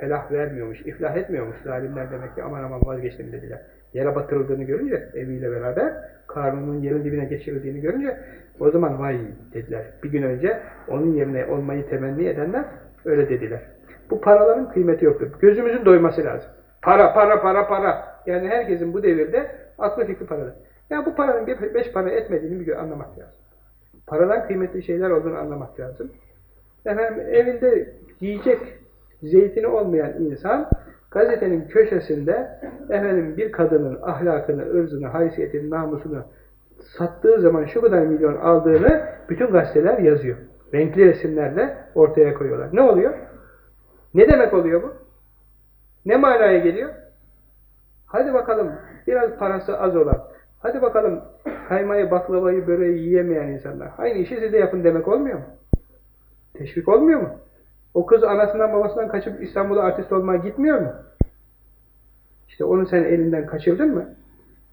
felah vermiyormuş, iflah etmiyormuş zalimler demek ki aman aman vazgeçtim dediler. Yere batırıldığını görünce eviyle beraber Karun'un yerin dibine geçirildiğini görünce o zaman vay dediler. Bir gün önce onun yerine olmayı temenni edenler Öyle dediler. Bu paraların kıymeti yoktur. Gözümüzün doyması lazım. Para, para, para, para. Yani herkesin bu devirde aklı fikri paradır. Yani bu paranın bir beş para etmediğini bir anlamak lazım. Paradan kıymetli şeyler olduğunu anlamak lazım. Efendim evinde yiyecek zeytini olmayan insan gazetenin köşesinde efendim bir kadının ahlakını, ırzını, haysiyetini, namusunu sattığı zaman şu kadar milyon aldığını bütün gazeteler yazıyor renkli resimlerle ortaya koyuyorlar. Ne oluyor? Ne demek oluyor bu? Ne manaya geliyor? Hadi bakalım biraz parası az olan, hadi bakalım kaymayı, baklavayı, böreği yiyemeyen insanlar. Aynı işi siz de yapın demek olmuyor mu? Teşvik olmuyor mu? O kız anasından babasından kaçıp İstanbul'a artist olmaya gitmiyor mu? İşte onu sen elinden kaçırdın mı?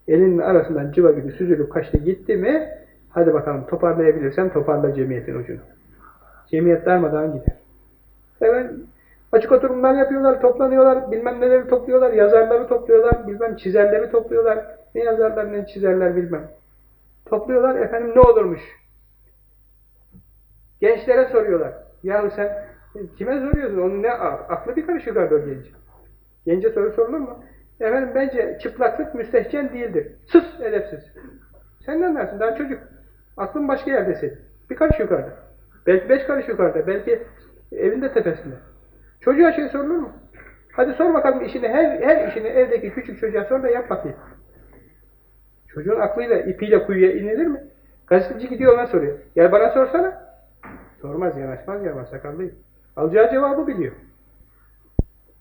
Elinin arasından cıva gibi süzülüp kaçtı gitti mi? Hadi bakalım toparlayabilirsen toparla cemiyetin ucunu. Cemiyet darmadan gider. Evet, açık oturumlar yapıyorlar, toplanıyorlar, bilmem neleri topluyorlar, yazarları topluyorlar, bilmem çizerleri topluyorlar. Ne yazarlar ne çizerler bilmem. Topluyorlar, efendim ne olurmuş? Gençlere soruyorlar. Yahu sen kime soruyorsun? Onun ne aklı bir karış yukarıda genç. Gence soru sorulur mu? Efendim bence çıplaklık müstehcen değildir. Sus edepsiz. Sen ne anlarsın? Daha çocuk. Aklın başka yerde senin. Bir karış yukarıda. Belki beş karış yukarıda. Belki evinde tepesinde. Çocuğa şey sorulur mu? Hadi sor bakalım işini, her, her işini evdeki küçük çocuğa sor da yap bakayım. Çocuğun aklıyla, ipiyle kuyuya inilir mi? Gazeteci gidiyor ona soruyor. Gel bana sorsana. Sormaz, yanaşmaz, yanaşmaz, sakallıyım. Alacağı cevabı biliyor.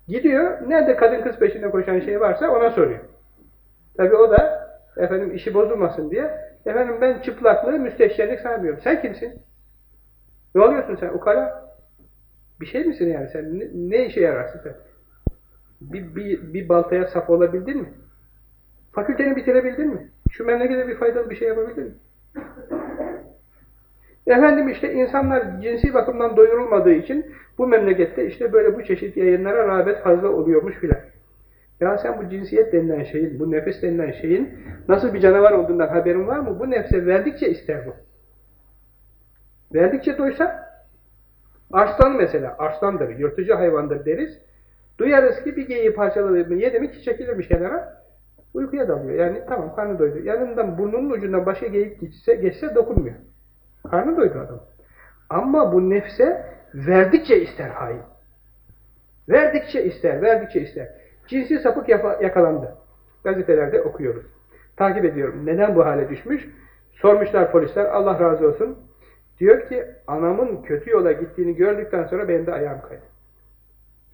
Gidiyor, nerede kadın kız peşinde koşan şey varsa ona soruyor. Tabi o da, efendim işi bozulmasın diye, efendim ben çıplaklığı müstehcenlik saymıyorum. Sen kimsin? Ne oluyorsun sen? Ukala. Bir şey misin yani sen? Ne, ne işe yararsın sen? Bir, bir, bir baltaya sap olabildin mi? Fakülteni bitirebildin mi? Şu memlekete bir faydalı bir şey yapabildin mi? Efendim işte insanlar cinsi bakımdan doyurulmadığı için bu memlekette işte böyle bu çeşit yayınlara rağbet fazla oluyormuş filan. Ya sen bu cinsiyet denilen şeyin, bu nefes denilen şeyin nasıl bir canavar olduğundan haberin var mı? Bu nefse verdikçe ister bu. Verdikçe doysa, arslan mesela, arslandır, yırtıcı hayvandır deriz. Duyarız ki bir geyiği parçaladı mı, yedi mi ki çekilirmiş kenara, uykuya dalıyor. Yani tamam karnı doydu. Yanından burnunun ucundan başka geyik geçse, geçse dokunmuyor. Karnı doydu adam. Ama bu nefse verdikçe ister hain. Verdikçe ister, verdikçe ister. Cinsi sapık yakalandı. Gazetelerde okuyoruz. Takip ediyorum. Neden bu hale düşmüş? Sormuşlar polisler, Allah razı olsun. Diyor ki, anamın kötü yola gittiğini gördükten sonra benim de ayağım kaydı.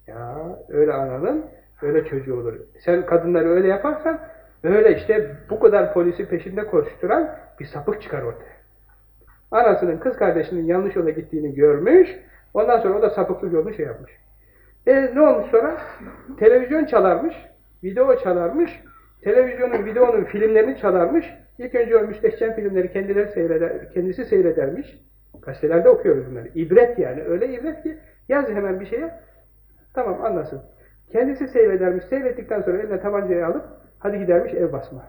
Ya öyle ananın, öyle çocuğu olur. Sen kadınları öyle yaparsan, öyle işte bu kadar polisi peşinde koşturan bir sapık çıkar ortaya. Anasının kız kardeşinin yanlış yola gittiğini görmüş, ondan sonra o da sapıklık yolunu şey yapmış. E ne olmuş sonra? Televizyon çalarmış, video çalarmış, televizyonun, videonun filmlerini çalarmış. İlk önce o müstehcen filmleri kendileri seyreder, kendisi seyredermiş. Gazetelerde okuyoruz bunları. İbret yani. Öyle ibret ki yaz hemen bir şeye. Tamam anlasın. Kendisi seyredermiş. Seyrettikten sonra eline tabancayı alıp hadi gidermiş ev basma.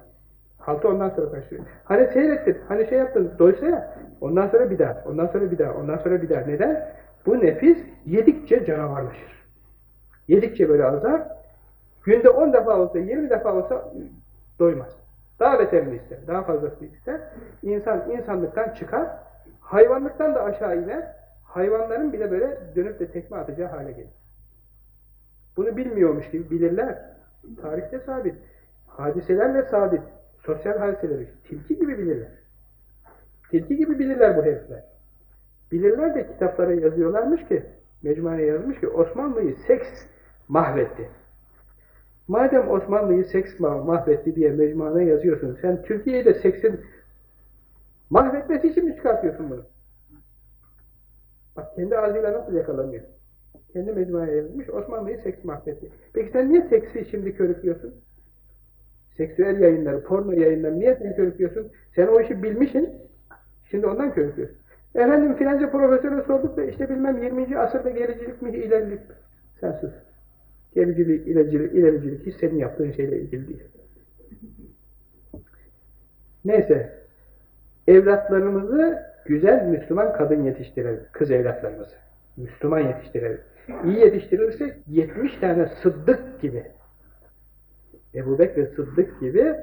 Haltı ondan sonra başlıyor. Hani seyrettin, hani şey yaptın, doysa ya, ondan sonra bir daha, ondan sonra bir daha, ondan sonra bir daha. Neden? Bu nefis yedikçe canavarlaşır. Yedikçe böyle azar, günde on defa olsa, yirmi defa olsa doymaz. Daha beterini ister, daha fazlasını ister. İnsan insanlıktan çıkar, hayvanlıktan da aşağı iner, hayvanların bile böyle dönüp de tekme atacağı hale gelir. Bunu bilmiyormuş gibi bilirler. Tarihte sabit. Hadiselerle sabit. Sosyal hadiseleri tilki gibi bilirler. Tilki gibi bilirler bu herifler. Bilirler de kitaplara yazıyorlarmış ki, mecmuaya yazmış ki Osmanlı'yı seks mahvetti. Madem Osmanlı'yı seks mahvetti diye mecmuana yazıyorsun, sen Türkiye'yi de seksin mahvetmesi için mi çıkartıyorsun bunu? Bak kendi ağzıyla nasıl yakalanıyor? Kendi mecmuaya yazmış, Osmanlı'yı seks mahvetti. Peki sen niye seksi şimdi körüklüyorsun? Seksüel yayınları, porno yayınları niye sen körüklüyorsun? Sen o işi bilmişsin, şimdi ondan körüklüyorsun. Efendim filanca profesöre sorduk da işte bilmem 20. asırda gericilik mi ilerilik? Sen sus. Gericilik, ilericilik, ilericilik hiç senin yaptığın şeyle ilgili değil. Neyse, evlatlarımızı güzel Müslüman kadın yetiştirelim, kız evlatlarımızı. Müslüman yetiştirelim. İyi yetiştirirsek 70 tane sıddık gibi, Ebu Bekir Sıddık gibi,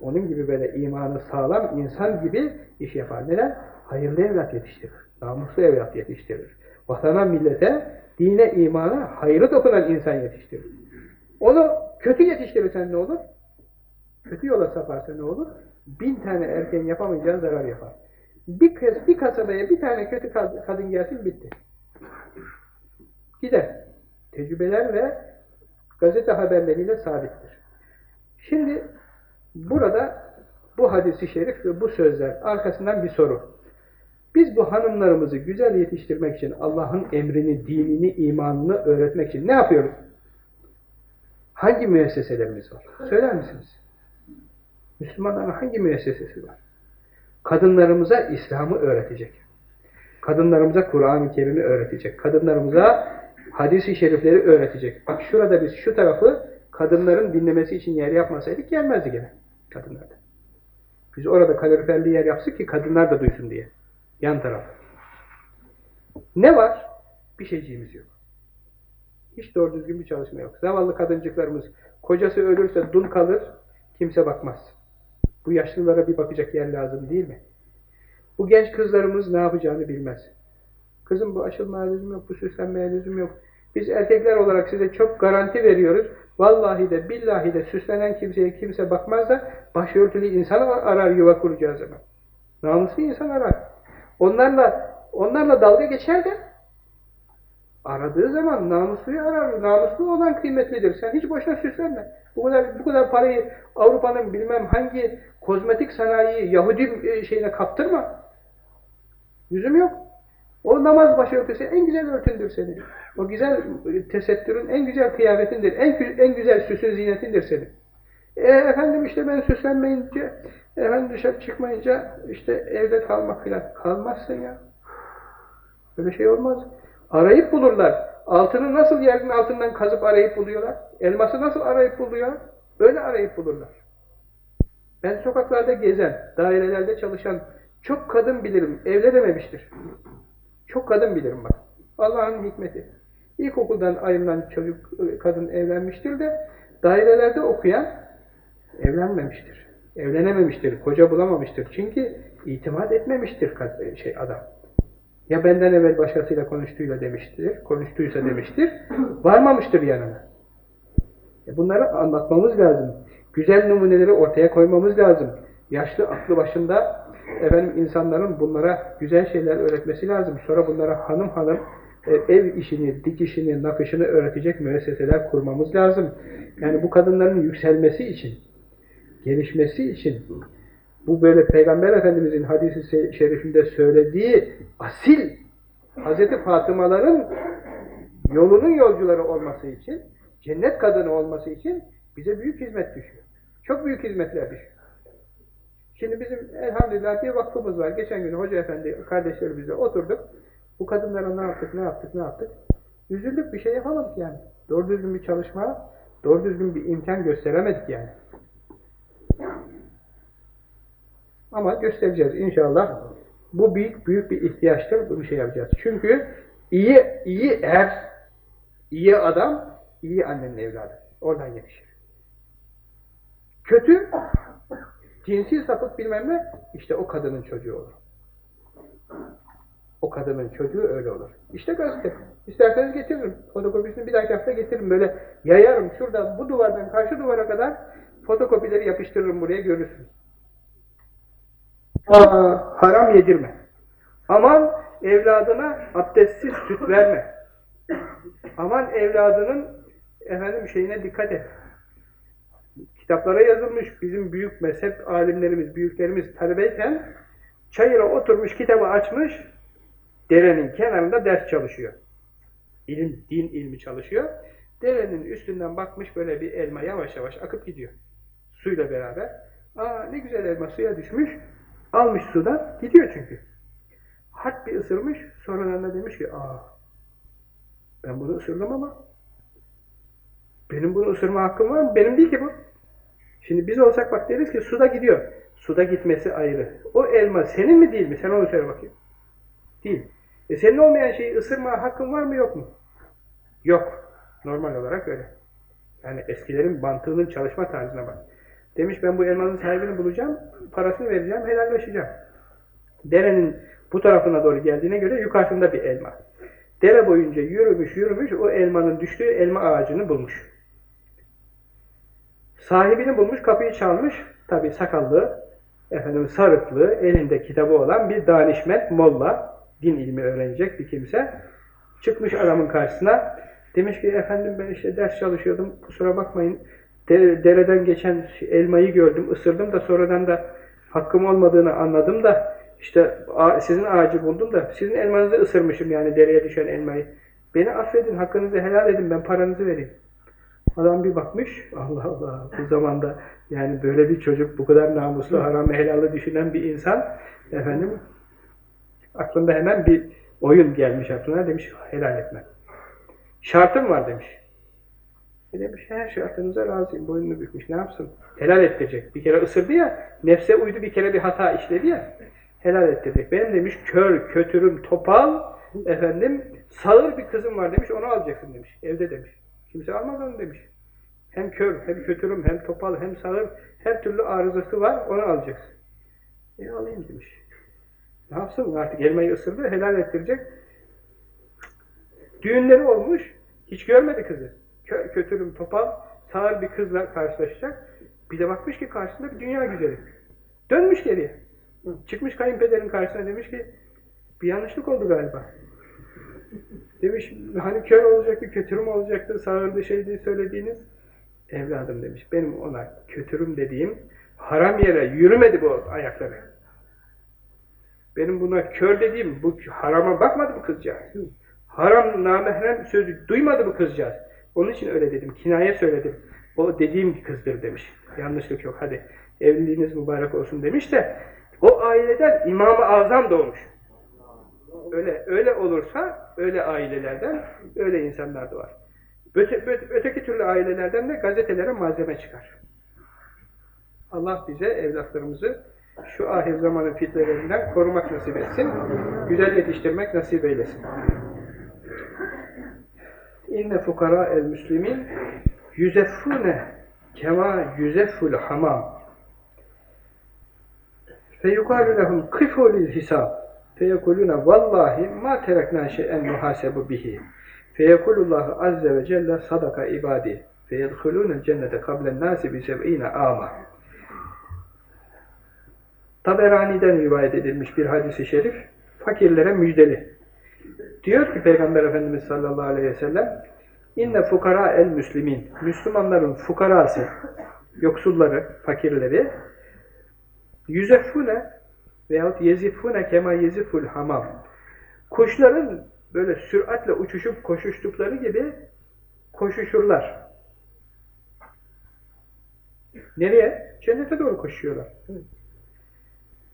onun gibi böyle imanı sağlam insan gibi iş yapar. Neden? Hayırlı evlat yetiştirir. Namuslu evlat yetiştirir. Vatana, millete, dine, imana hayrı dokunan insan yetiştirir. Onu kötü yetiştirirsen ne olur? Kötü yola saparsa ne olur? Bin tane erken yapamayacağı zarar yapar. Bir, kez, bir kasabaya bir tane kötü kadın gelsin bitti. Gider. Tecrübelerle, gazete haberleriyle sabittir. Şimdi burada Bu hadisi şerif ve bu sözler arkasından bir soru. Biz bu hanımlarımızı güzel yetiştirmek için Allah'ın emrini, dinini, imanını öğretmek için ne yapıyoruz? Hangi müesseselerimiz var? Söyler misiniz? Müslümanların hangi müessesesi var? Kadınlarımıza İslam'ı öğretecek. Kadınlarımıza Kur'an-ı Kerim'i öğretecek. Kadınlarımıza hadis-i şerifleri öğretecek. Bak şurada biz şu tarafı kadınların dinlemesi için yer yapmasaydık gelmezdi gene kadınlarda. Biz orada kaloriferli yer yapsın ki kadınlar da duysun diye. Yan taraf. Ne var? Bir şeyciğimiz yok. Hiç doğru düzgün bir çalışma yok. Zavallı kadıncıklarımız kocası ölürse dul kalır, kimse bakmaz. Bu yaşlılara bir bakacak yer lazım değil mi? Bu genç kızlarımız ne yapacağını bilmez. Kızım bu aşılmaya lüzum yok, bu süslenmeye lüzum yok. Biz erkekler olarak size çok garanti veriyoruz. Vallahi de billahi de süslenen kimseye kimse bakmaz da başörtülü insan arar yuva kuracağı zaman. Namuslu insan arar. Onlarla onlarla dalga geçer de aradığı zaman namusluyu arar. Namuslu olan kıymetlidir. Sen hiç boşuna süslenme. Bu kadar bu kadar parayı Avrupa'nın bilmem hangi kozmetik sanayi Yahudi e, şeyine kaptırma. Yüzüm yok. O namaz başörtüsü en güzel örtündür senin. O güzel tesettürün en güzel kıyafetindir. En, en güzel süsün zinetindir senin. E, efendim işte ben süslenmeyince, efendim dışarı çıkmayınca işte evde kalmak filan. Kalmazsın ya. Öyle şey olmaz. Arayıp bulurlar. Altını nasıl yerin altından kazıp arayıp buluyorlar? Elması nasıl arayıp buluyorlar? Öyle arayıp bulurlar. Ben sokaklarda gezen, dairelerde çalışan çok kadın bilirim. Evlenememiştir. Çok kadın bilirim bak. Allah'ın hikmeti. İlkokuldan ayrılan çocuk, kadın evlenmiştir de dairelerde okuyan evlenmemiştir. Evlenememiştir, koca bulamamıştır. Çünkü itimat etmemiştir şey adam. Ya benden evvel başkasıyla konuştuğuyla demiştir, konuştuysa demiştir, varmamıştır yanına. E bunları anlatmamız lazım. Güzel numuneleri ortaya koymamız lazım. Yaşlı aklı başında efendim insanların bunlara güzel şeyler öğretmesi lazım. Sonra bunlara hanım hanım e, ev işini, dikişini, nakışını öğretecek müesseseler kurmamız lazım. Yani bu kadınların yükselmesi için, gelişmesi için bu böyle Peygamber Efendimizin hadisi şerifinde söylediği asil Hz. Fatımaların yolunun yolcuları olması için, cennet kadını olması için bize büyük hizmet düşüyor. Çok büyük hizmetler düşüyor. Şimdi bizim elhamdülillah bir vakfımız var. Geçen gün Hoca Efendi kardeşlerimizle oturduk. Bu kadınlara ne yaptık, ne yaptık, ne yaptık? Üzüldük bir şey yapamadık yani. Doğru düzgün bir çalışma, doğru düzgün bir imkan gösteremedik yani. Ama göstereceğiz inşallah. Bu büyük büyük bir ihtiyaçtır. Bu bir şey yapacağız. Çünkü iyi iyi er, iyi adam, iyi annenin evladı. Oradan yetişir. Kötü, cinsi sapık bilmem ne, işte o kadının çocuğu olur. O kadının çocuğu öyle olur. İşte gazete. İsterseniz getiririm. Fotokopisini bir dahaki hafta getiririm. Böyle yayarım. Şurada bu duvardan karşı duvara kadar fotokopileri yapıştırırım buraya görürsünüz. Aa, haram yedirme. Aman evladına abdestsiz süt verme. Aman evladının efendim şeyine dikkat et. Kitaplara yazılmış bizim büyük mezhep alimlerimiz, büyüklerimiz talebeyken çayıra oturmuş kitabı açmış derenin kenarında ders çalışıyor. İlim, din ilmi çalışıyor. Derenin üstünden bakmış böyle bir elma yavaş yavaş akıp gidiyor. Suyla beraber. Aa ne güzel elma suya düşmüş. Almış sudan, gidiyor çünkü. Hart bir ısırmış, sonradan da demiş ki, aa, ben bunu ısırdım ama benim bunu ısırma hakkım var mı? Benim değil ki bu. Şimdi biz olsak bak deriz ki suda gidiyor. Suda gitmesi ayrı. O elma senin mi değil mi? Sen onu söyle bakayım. Değil. E senin olmayan şeyi ısırma hakkın var mı yok mu? Yok. Normal olarak öyle. Yani eskilerin mantığının çalışma tarzına bak. Demiş ben bu elmanın sahibini bulacağım, parasını vereceğim, helalleşeceğim. Derenin bu tarafına doğru geldiğine göre yukarısında bir elma. Dere boyunca yürümüş yürümüş o elmanın düştüğü elma ağacını bulmuş. Sahibini bulmuş, kapıyı çalmış. Tabi sakallı, efendim sarıklı, elinde kitabı olan bir danişment, molla, din ilmi öğrenecek bir kimse. Çıkmış adamın karşısına. Demiş ki efendim ben işte ders çalışıyordum, kusura bakmayın dereden geçen elmayı gördüm, ısırdım da sonradan da Hakkım olmadığını anladım da işte sizin ağacı buldum da sizin elmanızı ısırmışım yani dereye düşen elmayı. Beni affedin, hakkınızı helal edin, ben paranızı vereyim. Adam bir bakmış, Allah Allah bu zamanda yani böyle bir çocuk bu kadar namuslu, haram helalı düşünen bir insan efendim aklında hemen bir oyun gelmiş aklına demiş helal etme. Şartım var demiş. E demiş her şartınıza razıyım. Boynunu bükmüş. Ne yapsın? Helal ettirecek. Bir kere ısırdı ya. Nefse uydu bir kere bir hata işledi ya. Helal ettirecek. Benim demiş kör, kötürüm, topal efendim sağır bir kızım var demiş. Onu alacaksın demiş. Evde demiş. Kimse almaz onu demiş. Hem kör, hem kötürüm, hem topal, hem sağır her türlü arızası var. Onu alacaksın. E alayım demiş. Ne yapsın? Artık elmayı ısırdı. Helal ettirecek. Düğünleri olmuş. Hiç görmedi kızı kötürüm topal, sağır bir kızla karşılaşacak. Bir de bakmış ki karşısında bir dünya güzeli. Dönmüş geriye. Çıkmış kayınpederin karşısına demiş ki bir yanlışlık oldu galiba. Demiş hani kör olacaktı, kötürüm olacaktı, sağırdı şeydi söylediğiniz. Evladım demiş benim ona kötürüm dediğim haram yere yürümedi bu ayakları. Benim buna kör dediğim bu harama bakmadı mı kızcağız? Haram namahrem sözü duymadı mı kızcağız? Onun için öyle dedim. Kinaye söyledim. O dediğim kızdır demiş. Yanlışlık yok. Hadi evliliğiniz mübarek olsun demiş de o aileden İmam-ı Azam doğmuş. Öyle öyle olursa öyle ailelerden öyle insanlar doğar. Öte, öte, öteki türlü ailelerden de gazetelere malzeme çıkar. Allah bize evlatlarımızı şu ahir zamanın fitnelerinden korumak nasip etsin. Güzel yetiştirmek nasip eylesin. İnne fukara el müslimin yüzeffune kema yüzefful hamam feyukalu lehum kıfu lil hisab feyekuluna vallahi ma terekna şeyen muhasebu bihi feyekulullahu azze ve celle sadaka ibadi. Feyedhulûnel cennete kablen nâsi bi seb'ine âma Taberani'den rivayet edilmiş bir hadisi şerif fakirlere müjdeli. Diyor ki Peygamber Efendimiz sallallahu aleyhi ve sellem inne fukara el müslimin. Müslümanların fukarası yoksulları, fakirleri yüzeffune veyahut yezifune kema yeziful hamam. Kuşların böyle süratle uçuşup koşuştukları gibi koşuşurlar. Nereye? Cennete doğru koşuyorlar.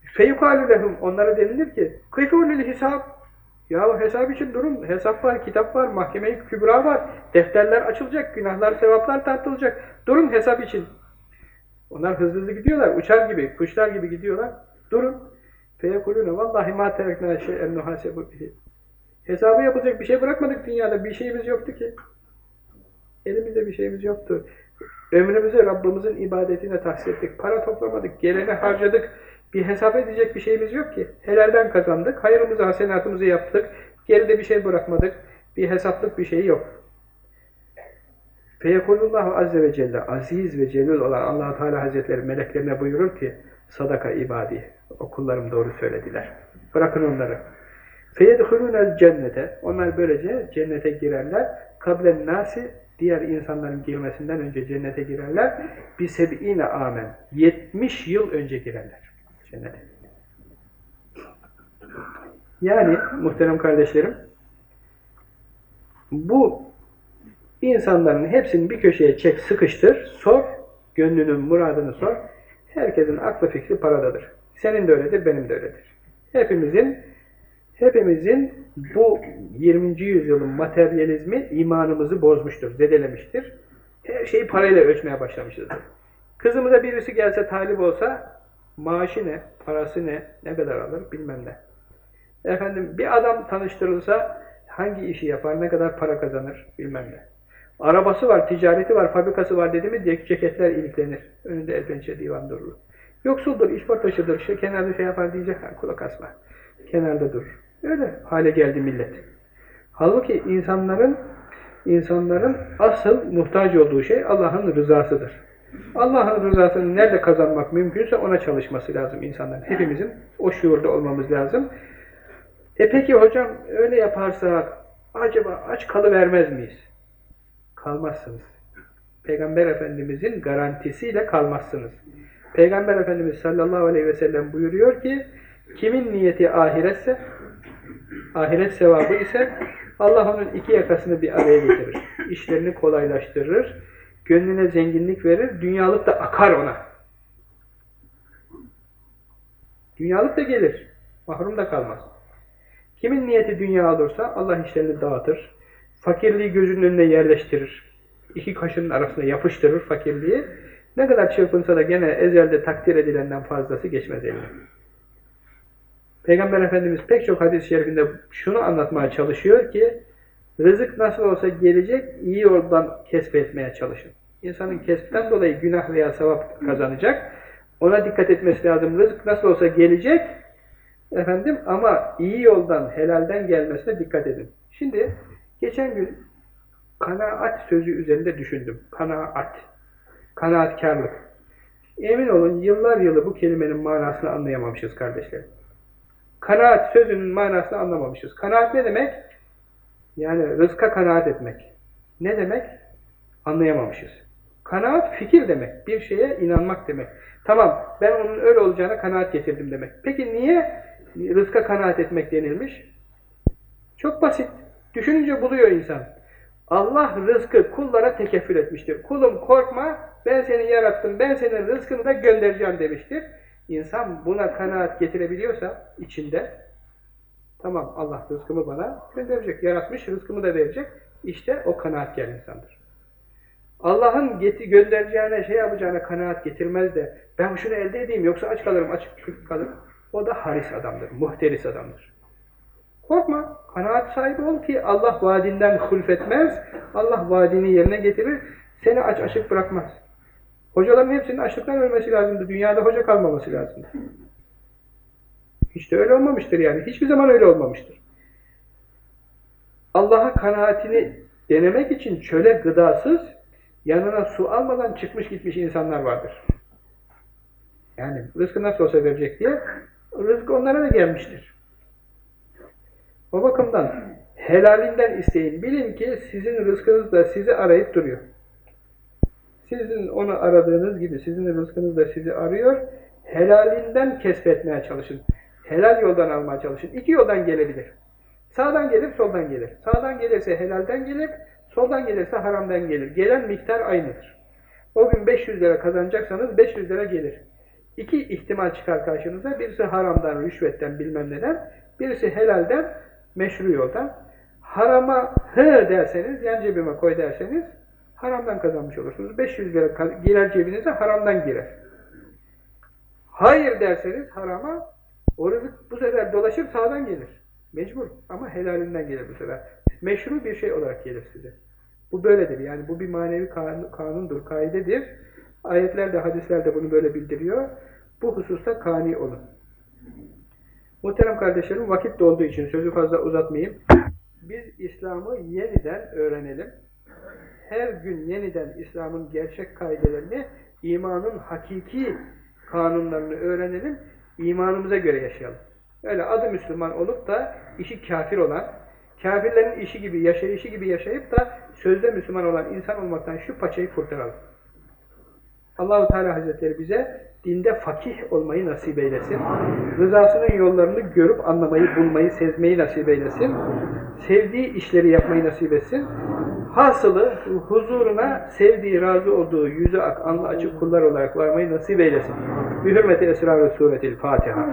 Feyukalü lehum onlara denilir ki kıyfûlül hesap ya hesap için durun. Hesap var, kitap var, mahkeme-i kübra var. Defterler açılacak, günahlar, sevaplar tartılacak. Durun hesap için. Onlar hızlı hızlı gidiyorlar. Uçar gibi, kuşlar gibi gidiyorlar. Durun. Feyekulûne vallahi mâ tereknâ şey'en nuhâsebu bihi. Hesabı yapacak bir şey bırakmadık dünyada. Bir şeyimiz yoktu ki. Elimizde bir şeyimiz yoktu. Ömrümüzü Rabbimizin ibadetine tahsis ettik. Para toplamadık, geleni harcadık. Bir hesap edecek bir şeyimiz yok ki. Helalden kazandık, hayırımızı, hasenatımızı yaptık, geride bir şey bırakmadık, bir hesaplık bir şey yok. Feyekulullahu azze ve celle, aziz ve celil olan allah Teala Hazretleri meleklerine buyurur ki, sadaka ibadi, okullarım doğru söylediler. Bırakın onları. Feyedhulûnel cennete, onlar böylece cennete girerler. Kablen nasi, diğer insanların girmesinden önce cennete girerler. Bir seb'ine amen, 70 yıl önce girerler cennete. Yani muhterem kardeşlerim bu insanların hepsini bir köşeye çek, sıkıştır, sor, gönlünün muradını sor. Herkesin aklı fikri paradadır. Senin de öyledir, benim de öyledir. Hepimizin hepimizin bu 20. yüzyılın materyalizmi imanımızı bozmuştur, zedelemiştir. Her şeyi parayla ölçmeye başlamışızdır. Kızımıza birisi gelse talip olsa maaşı ne, parası ne, ne kadar alır bilmem ne. Efendim bir adam tanıştırılsa hangi işi yapar, ne kadar para kazanır bilmem ne. Arabası var, ticareti var, fabrikası var dedi mi ceketler iliklenir. Önünde el pençe divan durur. Yoksuldur, işportaşıdır, şey, kenarda şey yapar diyecek, kulak asma. Kenarda durur. Öyle hale geldi millet. Halbuki insanların insanların asıl muhtaç olduğu şey Allah'ın rızasıdır. Allah'ın rızasını nerede kazanmak mümkünse ona çalışması lazım insanların. Hepimizin o şuurda olmamız lazım. E peki hocam öyle yaparsak acaba aç kalıvermez miyiz? Kalmazsınız. Peygamber Efendimizin garantisiyle kalmazsınız. Peygamber Efendimiz sallallahu aleyhi ve sellem buyuruyor ki kimin niyeti ahiretse ahiret sevabı ise Allah onun iki yakasını bir araya getirir. İşlerini kolaylaştırır, gönlüne zenginlik verir, dünyalık da akar ona. Dünyalık da gelir, mahrum da kalmaz. Kimin niyeti dünya olursa Allah işlerini dağıtır, fakirliği gözünün önüne yerleştirir, iki kaşının arasında yapıştırır fakirliği, ne kadar çırpınsa da gene ezelde takdir edilenden fazlası geçmez eline. Peygamber Efendimiz pek çok hadis-i şerifinde şunu anlatmaya çalışıyor ki, rızık nasıl olsa gelecek, iyi yoldan kesbetmeye çalışın. İnsanın kesbitten dolayı günah veya sevap kazanacak. Ona dikkat etmesi lazım. Rızık nasıl olsa gelecek, efendim ama iyi yoldan, helalden gelmesine dikkat edin. Şimdi, geçen gün kanaat sözü üzerinde düşündüm. Kanaat. Kanaatkarlık. Emin olun yıllar yılı bu kelimenin manasını anlayamamışız kardeşlerim. Kanaat sözünün manasını anlamamışız. Kanaat ne demek? Yani rızka kanaat etmek. Ne demek? Anlayamamışız. Kanaat fikir demek. Bir şeye inanmak demek. Tamam ben onun öyle olacağına kanaat getirdim demek. Peki niye rızka kanaat etmek denilmiş? Çok basit. Düşününce buluyor insan. Allah rızkı kullara tekeffül etmiştir. Kulum korkma, ben seni yarattım, ben senin rızkını da göndereceğim demiştir. İnsan buna kanaat getirebiliyorsa içinde, tamam Allah rızkımı bana gönderecek, yaratmış, rızkımı da verecek. İşte o kanaat gel insandır. Allah'ın göndereceğine, şey yapacağına kanaat getirmez de ben şunu elde edeyim yoksa aç kalırım, aç kalırım. O da haris adamdır, muhteris adamdır. Korkma, kanaat sahibi ol ki Allah vaadinden hulfetmez, Allah vaadini yerine getirir, seni aç açık bırakmaz. Hocaların hepsinin açlıktan ölmesi lazımdı, dünyada hoca kalmaması lazımdı. Hiç de öyle olmamıştır yani, hiçbir zaman öyle olmamıştır. Allah'a kanaatini denemek için çöle gıdasız, yanına su almadan çıkmış gitmiş insanlar vardır. Yani rızkı nasıl olsa verecek diye, rızk onlara da gelmiştir. O bakımdan helalinden isteyin. Bilin ki sizin rızkınız da sizi arayıp duruyor. Sizin onu aradığınız gibi sizin rızkınız da sizi arıyor. Helalinden kesbetmeye çalışın. Helal yoldan almaya çalışın. İki yoldan gelebilir. Sağdan gelir, soldan gelir. Sağdan gelirse helalden gelir, soldan gelirse haramdan gelir. Gelen miktar aynıdır. O gün 500 lira kazanacaksanız 500 lira gelir. İki ihtimal çıkar karşınıza. Birisi haramdan, rüşvetten, bilmem neden. Birisi helalden, meşru yoldan. Harama hı derseniz, yan cebime koy derseniz haramdan kazanmış olursunuz. 500 lira girer cebinize haramdan girer. Hayır derseniz harama o rızık bu sefer dolaşıp sağdan gelir. Mecbur ama helalinden gelir bu sefer. Meşru bir şey olarak gelir size. Bu böyledir. Yani bu bir manevi kanun, kanundur, kaidedir. Ayetlerde, hadislerde bunu böyle bildiriyor. Bu hususta kani olun. Muhterem kardeşlerim vakit dolduğu için sözü fazla uzatmayayım. Biz İslam'ı yeniden öğrenelim. Her gün yeniden İslam'ın gerçek kaidelerini, imanın hakiki kanunlarını öğrenelim. imanımıza göre yaşayalım. Öyle adı Müslüman olup da işi kafir olan, kafirlerin işi gibi, yaşayışı gibi yaşayıp da sözde Müslüman olan insan olmaktan şu paçayı kurtaralım. Allahu Teala Hazretleri bize dinde fakih olmayı nasip eylesin. Rızasının yollarını görüp anlamayı, bulmayı, sezmeyi nasip eylesin. Sevdiği işleri yapmayı nasip etsin. Hasılı huzuruna sevdiği, razı olduğu yüzü ak, anlı açık kullar olarak varmayı nasip eylesin. Bir hürmeti esrar-ı suretil Fatiha.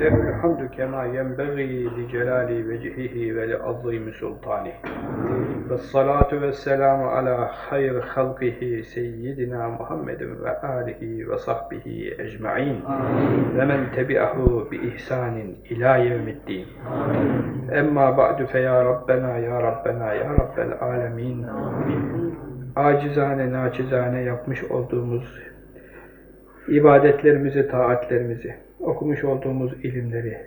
Lehül hamdü kema yenbeği li celali vecihihi ve li azimi sultanih. Ve salatu ve selamu ala hayr halkihi seyyidina Muhammedin ve alihi ve sahbihi ecma'in. Ve men tebi'ahu bi ihsanin ila yevmiddin. Emma ba'du fe ya Rabbena ya Rabbena ya Rabbel alemin. Acizane naçizane yapmış olduğumuz ibadetlerimizi, taatlerimizi, okumuş olduğumuz ilimleri,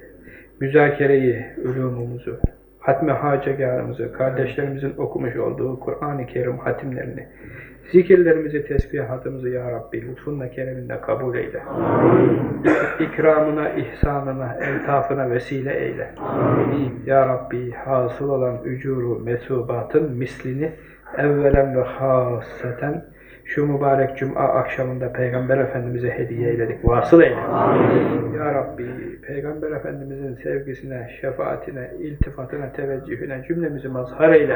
müzakereyi, ulumumuzu, hatme hacegahımızı, kardeşlerimizin okumuş olduğu Kur'an-ı Kerim hatimlerini, zikirlerimizi, tesbihatımızı Ya Rabbi lütfunla, kereminle kabul eyle. İkramına, ihsanına, eltafına vesile eyle. Ya Rabbi hasıl olan ücuru mesubatın mislini evvelen ve hasseten şu mübarek cuma akşamında Peygamber Efendimiz'e hediye eyledik. Vasıl eyle. Ya Rabbi Peygamber Efendimiz'in sevgisine, şefaatine, iltifatına, teveccühüne cümlemizi mazhar eyle.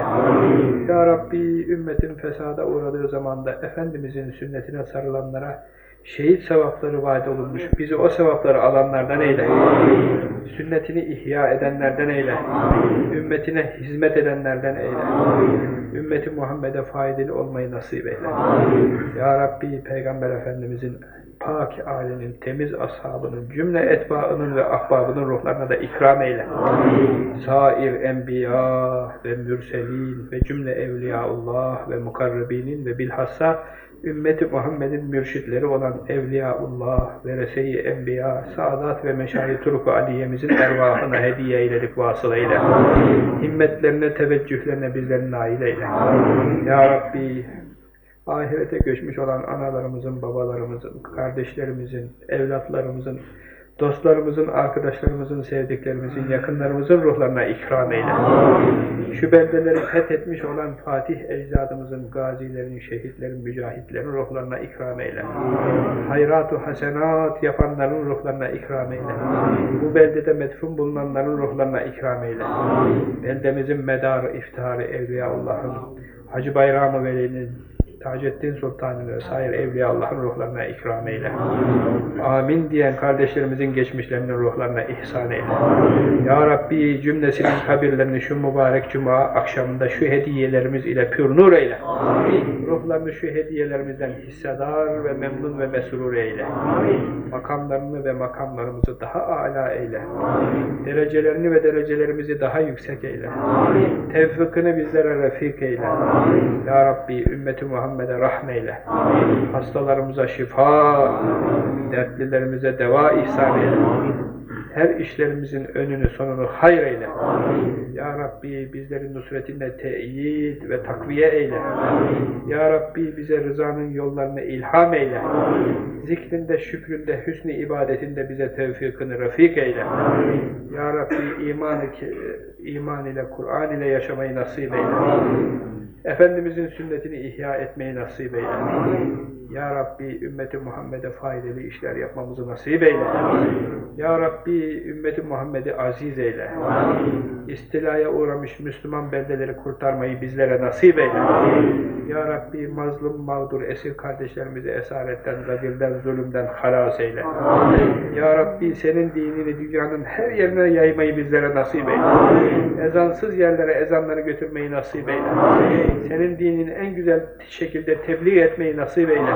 Ya Rabbi ümmetin fesada uğradığı zamanda Efendimiz'in sünnetine sarılanlara şehit sevapları vaat olunmuş. Bizi o sevapları alanlardan eyle. Sünnetini ihya edenlerden eyle. Ümmetine hizmet edenlerden eyle. Ümmeti Muhammed'e faydalı olmayı nasip eyle. Ya Rabbi Peygamber Efendimizin pak âlinin, temiz ashabının, cümle etbaının ve ahbabının ruhlarına da ikram eyle. Sair enbiya ve mürselin ve cümle evliyaullah ve mukarrebinin ve bilhassa ümmeti Muhammed'in mürşitleri olan Evliyaullah, Verese-i Enbiya, Saadat ve Meşayi Turuk-u Aliye'mizin ervahına hediye eyledik, vasıl eyle. Himmetlerine, teveccühlerine bizleri nail eyle. Ya Rabbi, ahirete göçmüş olan analarımızın, babalarımızın, kardeşlerimizin, evlatlarımızın, dostlarımızın, arkadaşlarımızın, sevdiklerimizin, yakınlarımızın ruhlarına ikram eyle. Şu beldeleri fethetmiş olan Fatih ecdadımızın, gazilerin, şehitlerin, mücahitlerin ruhlarına ikram eyle. Hayratu hasenat yapanların ruhlarına ikram eyle. Bu beldede medfun bulunanların ruhlarına ikram eyle. Beldemizin medarı, iftiharı, Evliyaullah'ın, Hacı Bayram-ı Veli'nin, Taceddin Sultan'ın ve sair evliya Allah'ın ruhlarına ikram eyle. Amin diyen kardeşlerimizin geçmişlerinin ruhlarına ihsan eyle. Ya Rabbi cümlesinin kabirlerini şu mübarek cuma akşamında şu hediyelerimiz ile pür nur eyle. Ruhlarını şu hediyelerimizden hissedar ve memnun ve mesrur eyle. Makamlarını ve makamlarımızı daha âlâ eyle. Derecelerini ve derecelerimizi daha yüksek eyle. Tevfikini bizlere refik eyle. Ya Rabbi ümmeti Muhammed'e rahmeyle. Hastalarımıza şifa, dertlilerimize deva ihsan eyle. Her işlerimizin önünü sonunu hayır eyle. Ya Rabbi bizlerin nusretinde teyit ve takviye eyle. Ya Rabbi bize rızanın yollarını ilham eyle. Zikrinde, şükründe, hüsnü ibadetinde bize tevfikini refik eyle. Ya Rabbi iman, iman ile, Kur'an ile yaşamayı nasip eyle. Efendimizin sünnetini ihya etmeyi nasip eyle. Ya Rabbi ümmeti Muhammed'e faydalı işler yapmamızı nasip eyle. Ya Rabbi ümmeti Muhammed'i aziz eyle. İstilaya uğramış Müslüman beldeleri kurtarmayı bizlere nasip eyle. Ya Rabbi mazlum, mağdur, esir kardeşlerimizi esaretten, gadirden, zulümden halas eyle. Ya Rabbi senin dinini dünyanın her yerine yaymayı bizlere nasip eyle. Ezansız yerlere ezanları götürmeyi nasip eyle. Senin dinini en güzel şekilde tebliğ etmeyi nasip eyle.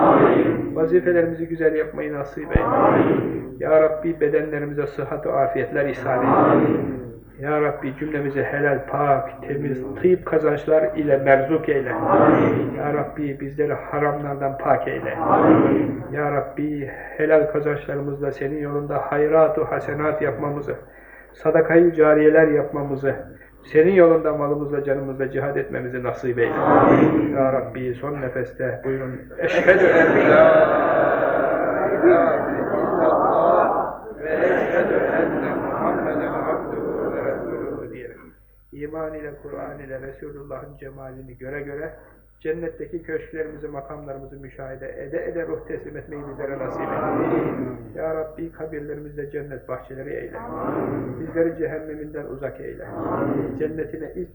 Vazifelerimizi güzel yapmayı nasip eyle. Ya Rabbi bedenlerimize sıhhat ve afiyetler ihsan eyle. Ya Rabbi cümlemizi helal, pak, temiz, tıyıp kazançlar ile merzuk eyle. Ya Rabbi bizleri haramlardan pak eyle. Ya Rabbi helal kazançlarımızla senin yolunda hayratu hasenat yapmamızı, sadakayı cariyeler yapmamızı, senin yolunda malımızla canımızla cihad etmemizi nasip eyle. Ya Rabbi son nefeste buyurun. Eşhedü en la ilahe illallah ve eşhedü enne Muhammeden abduhu ve resuluhu diyelim. İman ile, Kur'an ile Resulullah'ın cemalini göre göre cennetteki köşklerimizi, makamlarımızı müşahede ede ede ruh teslim etmeyi bizlere nasip eyle. Ya Rabbi kabirlerimizde cennet bahçeleri eyle. Bizleri cehenneminden uzak eyle. Cennetine ilk